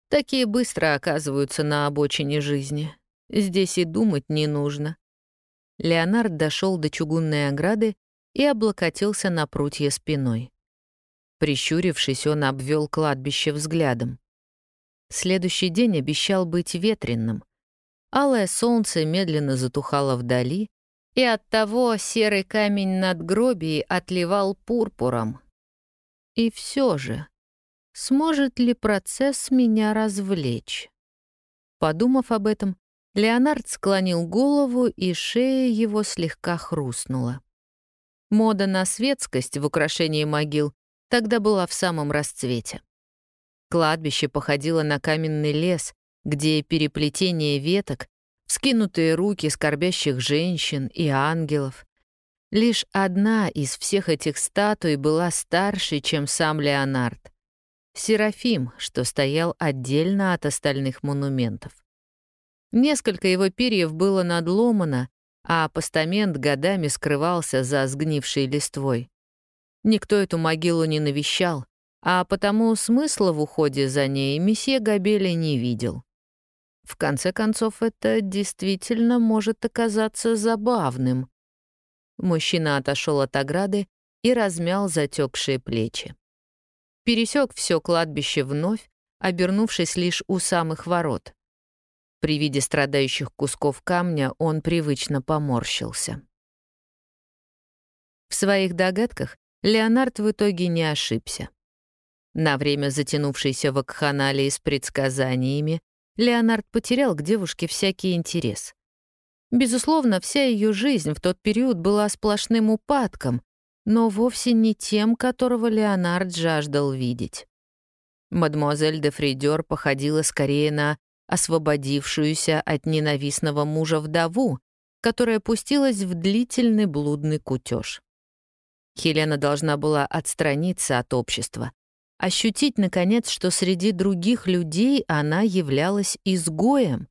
Такие быстро оказываются на обочине жизни. Здесь и думать не нужно. Леонард дошел до чугунной ограды и облокотился на прутье спиной. Прищурившись, он обвел кладбище взглядом. Следующий день обещал быть ветренным. Алое солнце медленно затухало вдали, и оттого серый камень над гробией отливал пурпуром. И все же, сможет ли процесс меня развлечь? Подумав об этом, Леонард склонил голову, и шея его слегка хрустнула. Мода на светскость в украшении могил тогда была в самом расцвете. Кладбище походило на каменный лес, где переплетение веток, вскинутые руки скорбящих женщин и ангелов. Лишь одна из всех этих статуй была старше, чем сам Леонард. Серафим, что стоял отдельно от остальных монументов. Несколько его перьев было надломано, а постамент годами скрывался за сгнившей листвой. Никто эту могилу не навещал, а потому смысла в уходе за ней месье Габеля не видел. В конце концов, это действительно может оказаться забавным. Мужчина отошел от ограды и размял затекшие плечи. Пересек все кладбище вновь, обернувшись лишь у самых ворот. При виде страдающих кусков камня он привычно поморщился. В своих догадках Леонард в итоге не ошибся. На время затянувшейся вакханалии с предсказаниями Леонард потерял к девушке всякий интерес. Безусловно, вся ее жизнь в тот период была сплошным упадком, но вовсе не тем, которого Леонард жаждал видеть. Мадемуазель де Фридер походила скорее на освободившуюся от ненавистного мужа вдову, которая пустилась в длительный блудный кутеж. Хелена должна была отстраниться от общества, ощутить, наконец, что среди других людей она являлась изгоем.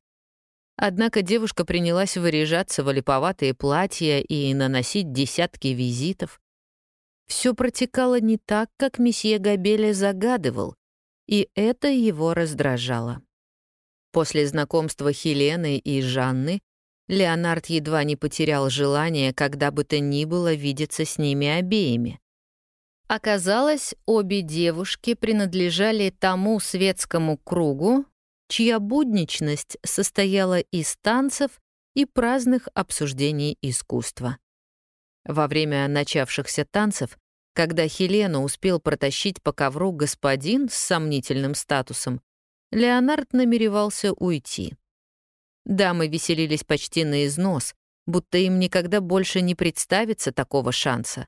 Однако девушка принялась выряжаться в олиповатые платья и наносить десятки визитов. Все протекало не так, как месье Габеля загадывал, и это его раздражало. После знакомства Хелены и Жанны Леонард едва не потерял желание когда бы то ни было видеться с ними обеими. Оказалось, обе девушки принадлежали тому светскому кругу, чья будничность состояла из танцев и праздных обсуждений искусства. Во время начавшихся танцев, когда Хелена успел протащить по ковру господин с сомнительным статусом, Леонард намеревался уйти. Дамы веселились почти на износ, будто им никогда больше не представится такого шанса.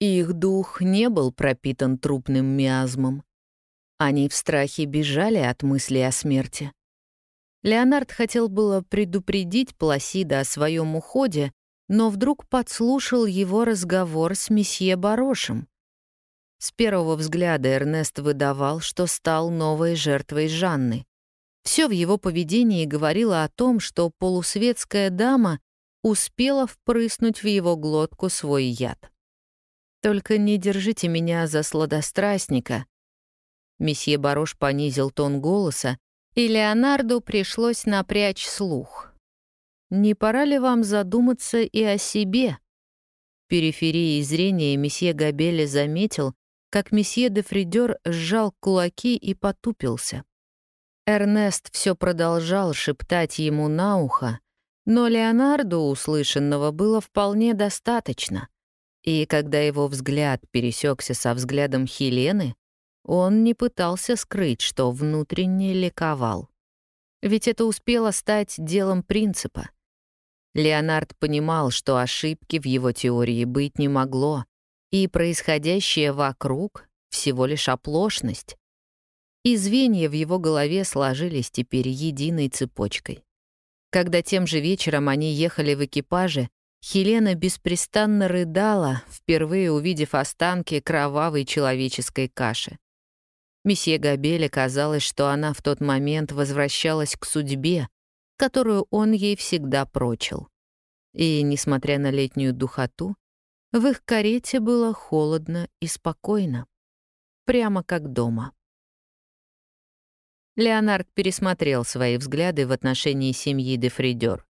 Их дух не был пропитан трупным миазмом. Они в страхе бежали от мысли о смерти. Леонард хотел было предупредить Пласида о своем уходе, но вдруг подслушал его разговор с месье Барошем. С первого взгляда Эрнест выдавал, что стал новой жертвой Жанны. Все в его поведении говорило о том, что полусветская дама успела впрыснуть в его глотку свой яд. Только не держите меня за сладострастника». Месье Барош понизил тон голоса, и Леонарду пришлось напрячь слух. «Не пора ли вам задуматься и о себе?» Периферии зрения месье Габеле заметил, как месье де Фридер сжал кулаки и потупился. Эрнест все продолжал шептать ему на ухо, но Леонарду услышанного было вполне достаточно — и когда его взгляд пересекся со взглядом Хелены, он не пытался скрыть, что внутренне ликовал. Ведь это успело стать делом принципа. Леонард понимал, что ошибки в его теории быть не могло, и происходящее вокруг — всего лишь оплошность. И звенья в его голове сложились теперь единой цепочкой. Когда тем же вечером они ехали в экипаже, Хелена беспрестанно рыдала, впервые увидев останки кровавой человеческой каши. Месье Габеле казалось, что она в тот момент возвращалась к судьбе, которую он ей всегда прочил. И, несмотря на летнюю духоту, в их карете было холодно и спокойно. Прямо как дома. Леонард пересмотрел свои взгляды в отношении семьи де Фридер.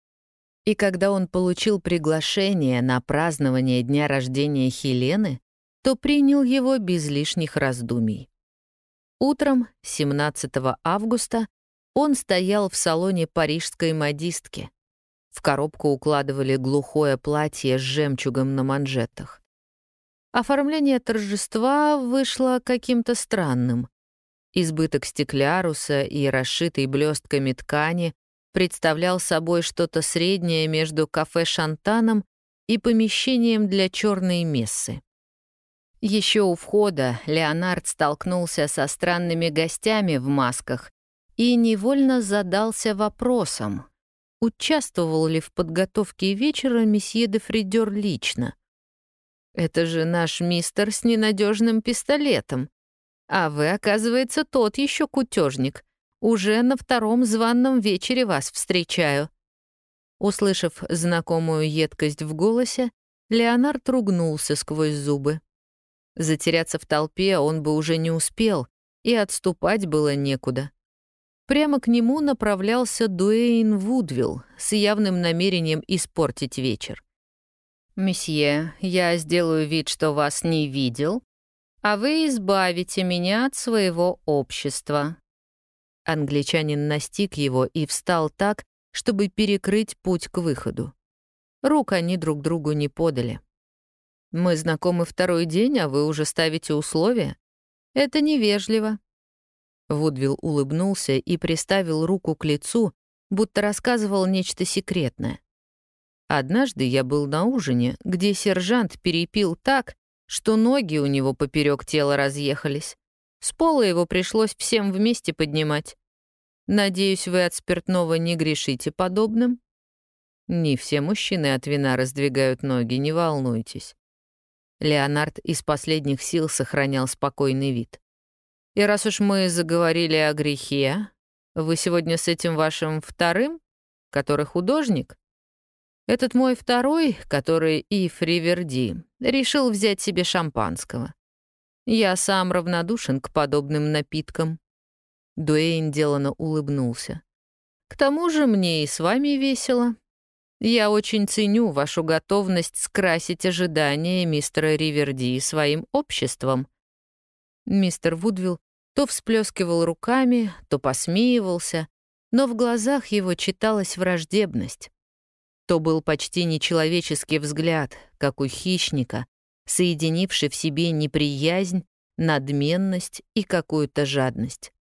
И когда он получил приглашение на празднование дня рождения Хелены, то принял его без лишних раздумий. Утром 17 августа он стоял в салоне парижской модистки. В коробку укладывали глухое платье с жемчугом на манжетах. Оформление торжества вышло каким-то странным. Избыток стекляруса и расшитой блестками ткани представлял собой что-то среднее между кафе «Шантаном» и помещением для черной мессы. Еще у входа Леонард столкнулся со странными гостями в масках и невольно задался вопросом, участвовал ли в подготовке вечера месье де Фридер лично. «Это же наш мистер с ненадежным пистолетом. А вы, оказывается, тот еще кутежник. Уже на втором званном вечере вас встречаю». Услышав знакомую едкость в голосе, Леонард ругнулся сквозь зубы. Затеряться в толпе он бы уже не успел, и отступать было некуда. Прямо к нему направлялся Дуэйн Вудвилл с явным намерением испортить вечер. «Месье, я сделаю вид, что вас не видел, а вы избавите меня от своего общества». Англичанин настиг его и встал так, чтобы перекрыть путь к выходу. Рук они друг другу не подали. «Мы знакомы второй день, а вы уже ставите условия? Это невежливо». Вудвилл улыбнулся и приставил руку к лицу, будто рассказывал нечто секретное. Однажды я был на ужине, где сержант перепил так, что ноги у него поперек тела разъехались. С пола его пришлось всем вместе поднимать. Надеюсь, вы от спиртного не грешите подобным? Не все мужчины от вина раздвигают ноги, не волнуйтесь. Леонард из последних сил сохранял спокойный вид. «И раз уж мы заговорили о грехе, вы сегодня с этим вашим вторым, который художник? Этот мой второй, который Ив Риверди, решил взять себе шампанского. Я сам равнодушен к подобным напиткам». Дуэйн делано улыбнулся. «К тому же мне и с вами весело. Я очень ценю вашу готовность скрасить ожидания мистера Риверди своим обществом». Мистер Вудвилл то всплескивал руками, то посмеивался, но в глазах его читалась враждебность. То был почти нечеловеческий взгляд, как у хищника, соединивший в себе неприязнь, надменность и какую-то жадность.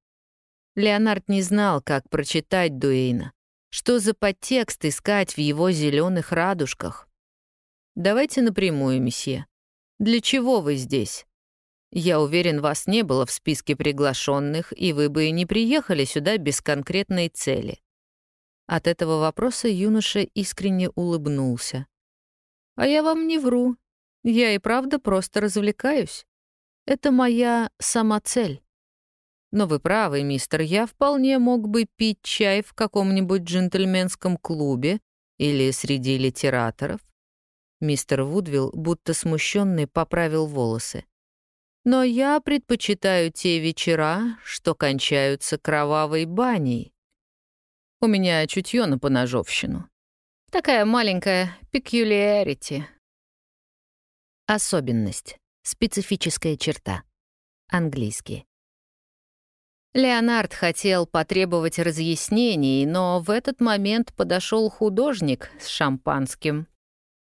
Леонард не знал, как прочитать Дуэйна, что за подтекст искать в его зеленых радужках? Давайте напрямую, месье. Для чего вы здесь? Я уверен, вас не было в списке приглашенных, и вы бы и не приехали сюда без конкретной цели. От этого вопроса юноша искренне улыбнулся. А я вам не вру. Я и правда просто развлекаюсь. Это моя самоцель. Но вы правы, мистер, я вполне мог бы пить чай в каком-нибудь джентльменском клубе или среди литераторов. Мистер Вудвилл, будто смущенный, поправил волосы. Но я предпочитаю те вечера, что кончаются кровавой баней. У меня чутье на поножовщину. Такая маленькая peculiarity. Особенность. Специфическая черта. Английский. Леонард хотел потребовать разъяснений, но в этот момент подошел художник с шампанским.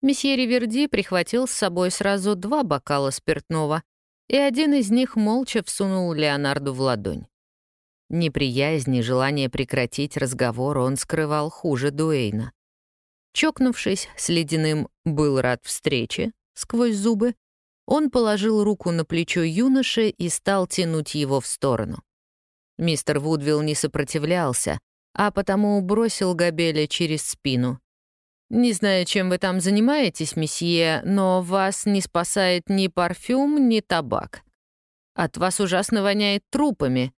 Месье Риверди прихватил с собой сразу два бокала спиртного, и один из них молча всунул Леонарду в ладонь. Неприязнь и желание прекратить разговор он скрывал хуже Дуэйна. Чокнувшись с ледяным «был рад встрече» сквозь зубы, он положил руку на плечо юноши и стал тянуть его в сторону. Мистер Вудвилл не сопротивлялся, а потому бросил Габеля через спину. «Не знаю, чем вы там занимаетесь, месье, но вас не спасает ни парфюм, ни табак. От вас ужасно воняет трупами,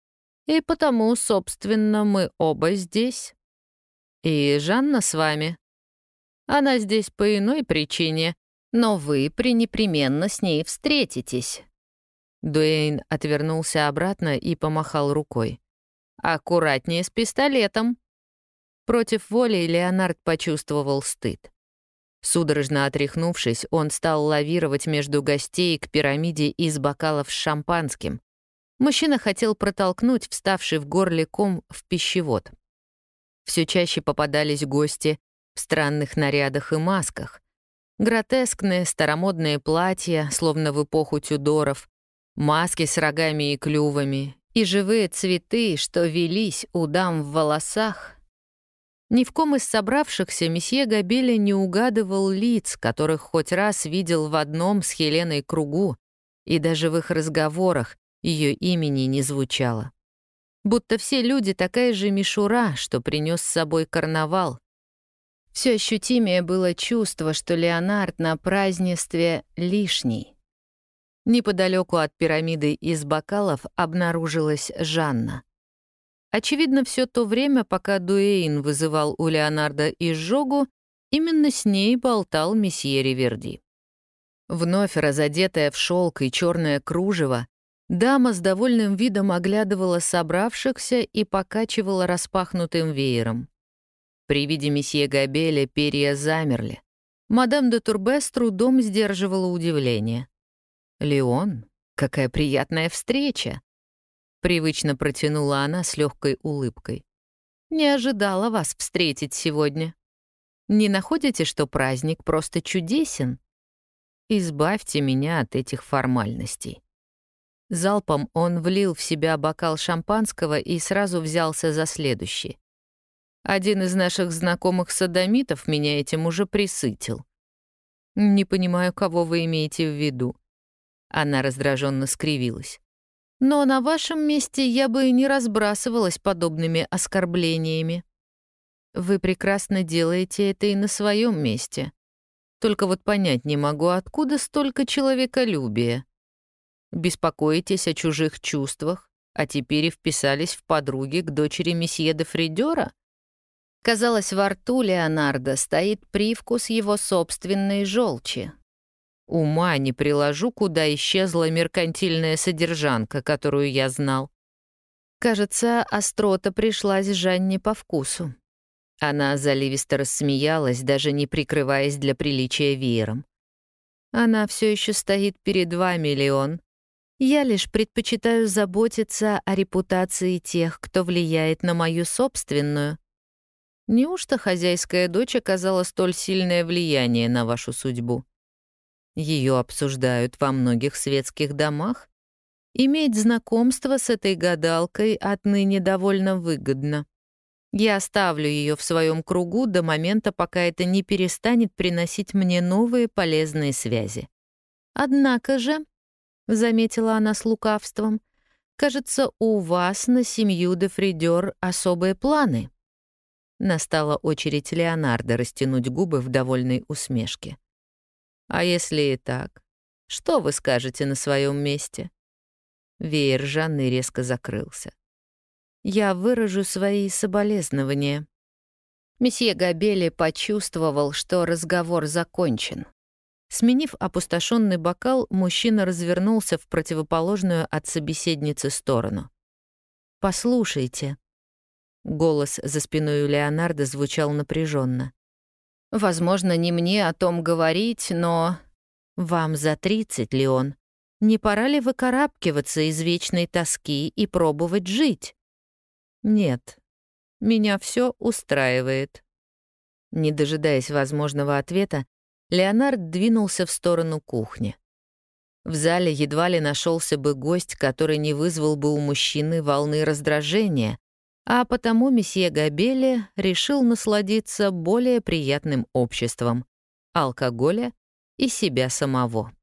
и потому, собственно, мы оба здесь. И Жанна с вами. Она здесь по иной причине, но вы пренепременно с ней встретитесь. Дуэйн отвернулся обратно и помахал рукой. «Аккуратнее с пистолетом». Против воли Леонард почувствовал стыд. Судорожно отряхнувшись, он стал лавировать между гостей к пирамиде из бокалов с шампанским. Мужчина хотел протолкнуть вставший в горле ком в пищевод. Все чаще попадались гости в странных нарядах и масках. Гротескные старомодные платья, словно в эпоху Тюдоров, маски с рогами и клювами, и живые цветы, что велись у дам в волосах. Ни в ком из собравшихся месье Габеля не угадывал лиц, которых хоть раз видел в одном с Хеленой кругу, и даже в их разговорах ее имени не звучало. Будто все люди такая же мишура, что принес с собой карнавал. Все ощутимее было чувство, что Леонард на празднестве лишний. Неподалеку от пирамиды из бокалов обнаружилась Жанна. Очевидно, все то время, пока Дуэйн вызывал у Леонардо изжогу, именно с ней болтал месье Риверди. Вновь разодетая в шелк и черное кружево, дама с довольным видом оглядывала собравшихся и покачивала распахнутым веером. При виде месье Габеля перья замерли. Мадам де Турбе с трудом сдерживала удивление. «Леон, какая приятная встреча!» Привычно протянула она с легкой улыбкой. «Не ожидала вас встретить сегодня. Не находите, что праздник просто чудесен? Избавьте меня от этих формальностей». Залпом он влил в себя бокал шампанского и сразу взялся за следующий. Один из наших знакомых садомитов меня этим уже присытил. Не понимаю, кого вы имеете в виду. Она раздраженно скривилась. Но на вашем месте я бы не разбрасывалась подобными оскорблениями. Вы прекрасно делаете это и на своем месте. Только вот понять не могу, откуда столько человеколюбия. Беспокоитесь о чужих чувствах, а теперь и вписались в подруги к дочери месье де Фридера? Казалось, во рту Леонардо стоит привкус его собственной желчи. Ума не приложу, куда исчезла меркантильная содержанка, которую я знал. Кажется, острота пришлась Жанне по вкусу. Она заливисто рассмеялась, даже не прикрываясь для приличия веером. «Она все еще стоит перед вами, Леон. Я лишь предпочитаю заботиться о репутации тех, кто влияет на мою собственную. Неужто хозяйская дочь оказала столь сильное влияние на вашу судьбу?» Ее обсуждают во многих светских домах. Иметь знакомство с этой гадалкой отныне довольно выгодно. Я оставлю ее в своем кругу до момента, пока это не перестанет приносить мне новые полезные связи. Однако же, — заметила она с лукавством, — кажется, у вас на семью де Фридер особые планы. Настала очередь Леонардо растянуть губы в довольной усмешке. А если и так, что вы скажете на своем месте? Веер Жанны резко закрылся. Я выражу свои соболезнования. Месье Габели почувствовал, что разговор закончен. Сменив опустошенный бокал, мужчина развернулся в противоположную от собеседницы сторону. «Послушайте». Голос за спиной у Леонардо звучал напряженно. Возможно, не мне о том говорить, но... Вам за 30, Леон. Не пора ли выкарабкиваться из вечной тоски и пробовать жить? Нет, меня все устраивает. Не дожидаясь возможного ответа, Леонард двинулся в сторону кухни. В зале едва ли нашелся бы гость, который не вызвал бы у мужчины волны раздражения, а потому месье Габели решил насладиться более приятным обществом — алкоголя и себя самого.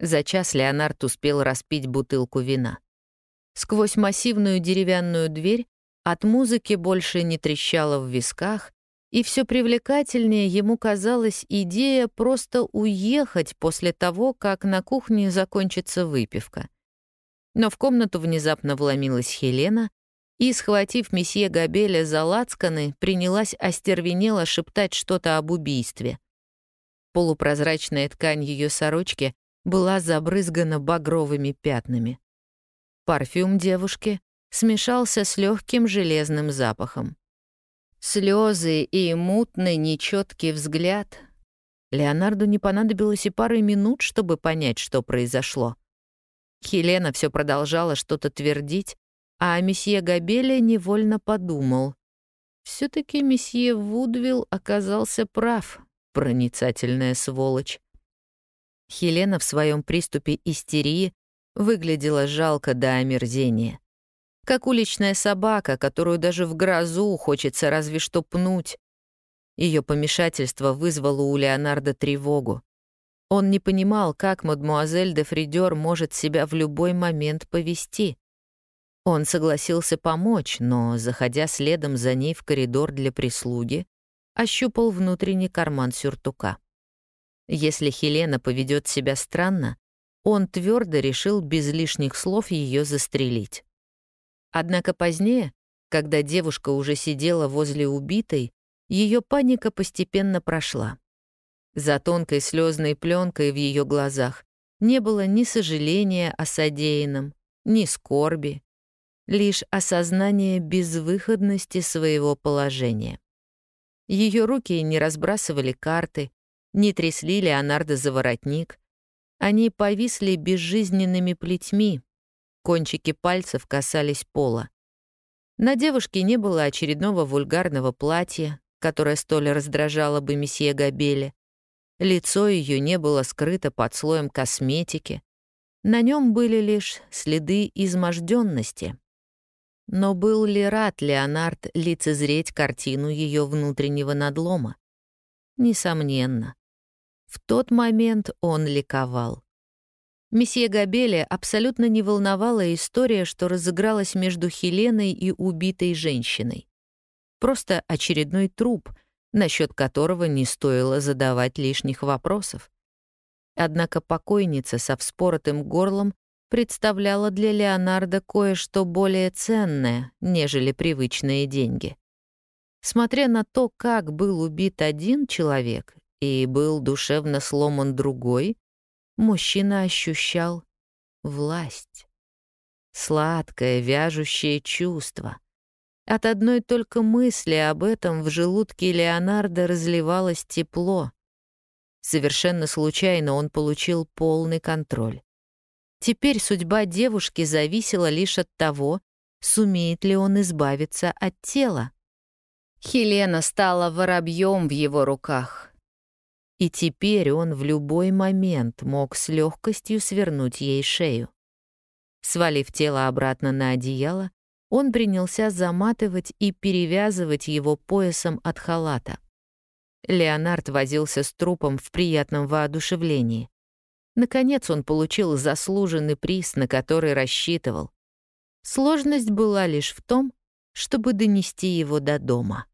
За час Леонард успел распить бутылку вина. Сквозь массивную деревянную дверь от музыки больше не трещало в висках, и все привлекательнее ему казалась идея просто уехать после того, как на кухне закончится выпивка — но в комнату внезапно вломилась Хелена и, схватив месье Габеля за лацканы, принялась остервенело шептать что-то об убийстве. Полупрозрачная ткань ее сорочки была забрызгана багровыми пятнами. Парфюм девушки смешался с легким железным запахом. Слезы и мутный, нечеткий взгляд. Леонарду не понадобилось и пары минут, чтобы понять, что произошло. Хелена все продолжала что-то твердить, а месье Габеля невольно подумал. все таки месье Вудвилл оказался прав, проницательная сволочь. Хелена в своем приступе истерии выглядела жалко до омерзения. Как уличная собака, которую даже в грозу хочется разве что пнуть. Ее помешательство вызвало у Леонардо тревогу. Он не понимал, как мадмуазель де Фридер может себя в любой момент повести. Он согласился помочь, но, заходя следом за ней в коридор для прислуги, ощупал внутренний карман сюртука. Если Хелена поведет себя странно, он твердо решил без лишних слов ее застрелить. Однако позднее, когда девушка уже сидела возле убитой, ее паника постепенно прошла. За тонкой слезной пленкой в ее глазах не было ни сожаления о содеянном, ни скорби, лишь осознание безвыходности своего положения. Ее руки не разбрасывали карты, не трясли Леонардо за воротник. Они повисли безжизненными плетьми, кончики пальцев касались пола. На девушке не было очередного вульгарного платья, которое столь раздражало бы месье Габеля. Лицо ее не было скрыто под слоем косметики. На нем были лишь следы изможденности. Но был ли рад Леонард лицезреть картину ее внутреннего надлома? Несомненно. В тот момент он ликовал. Месье Габеле абсолютно не волновала история, что разыгралась между Хеленой и убитой женщиной. Просто очередной труп, насчет которого не стоило задавать лишних вопросов. Однако покойница со вспоротым горлом представляла для Леонардо кое-что более ценное, нежели привычные деньги. Смотря на то, как был убит один человек и был душевно сломан другой, мужчина ощущал власть. Сладкое, вяжущее чувство. От одной только мысли об этом в желудке Леонардо разливалось тепло. Совершенно случайно он получил полный контроль. Теперь судьба девушки зависела лишь от того, сумеет ли он избавиться от тела. Хелена стала воробьем в его руках. И теперь он в любой момент мог с легкостью свернуть ей шею. Свалив тело обратно на одеяло, он принялся заматывать и перевязывать его поясом от халата. Леонард возился с трупом в приятном воодушевлении. Наконец он получил заслуженный приз, на который рассчитывал. Сложность была лишь в том, чтобы донести его до дома.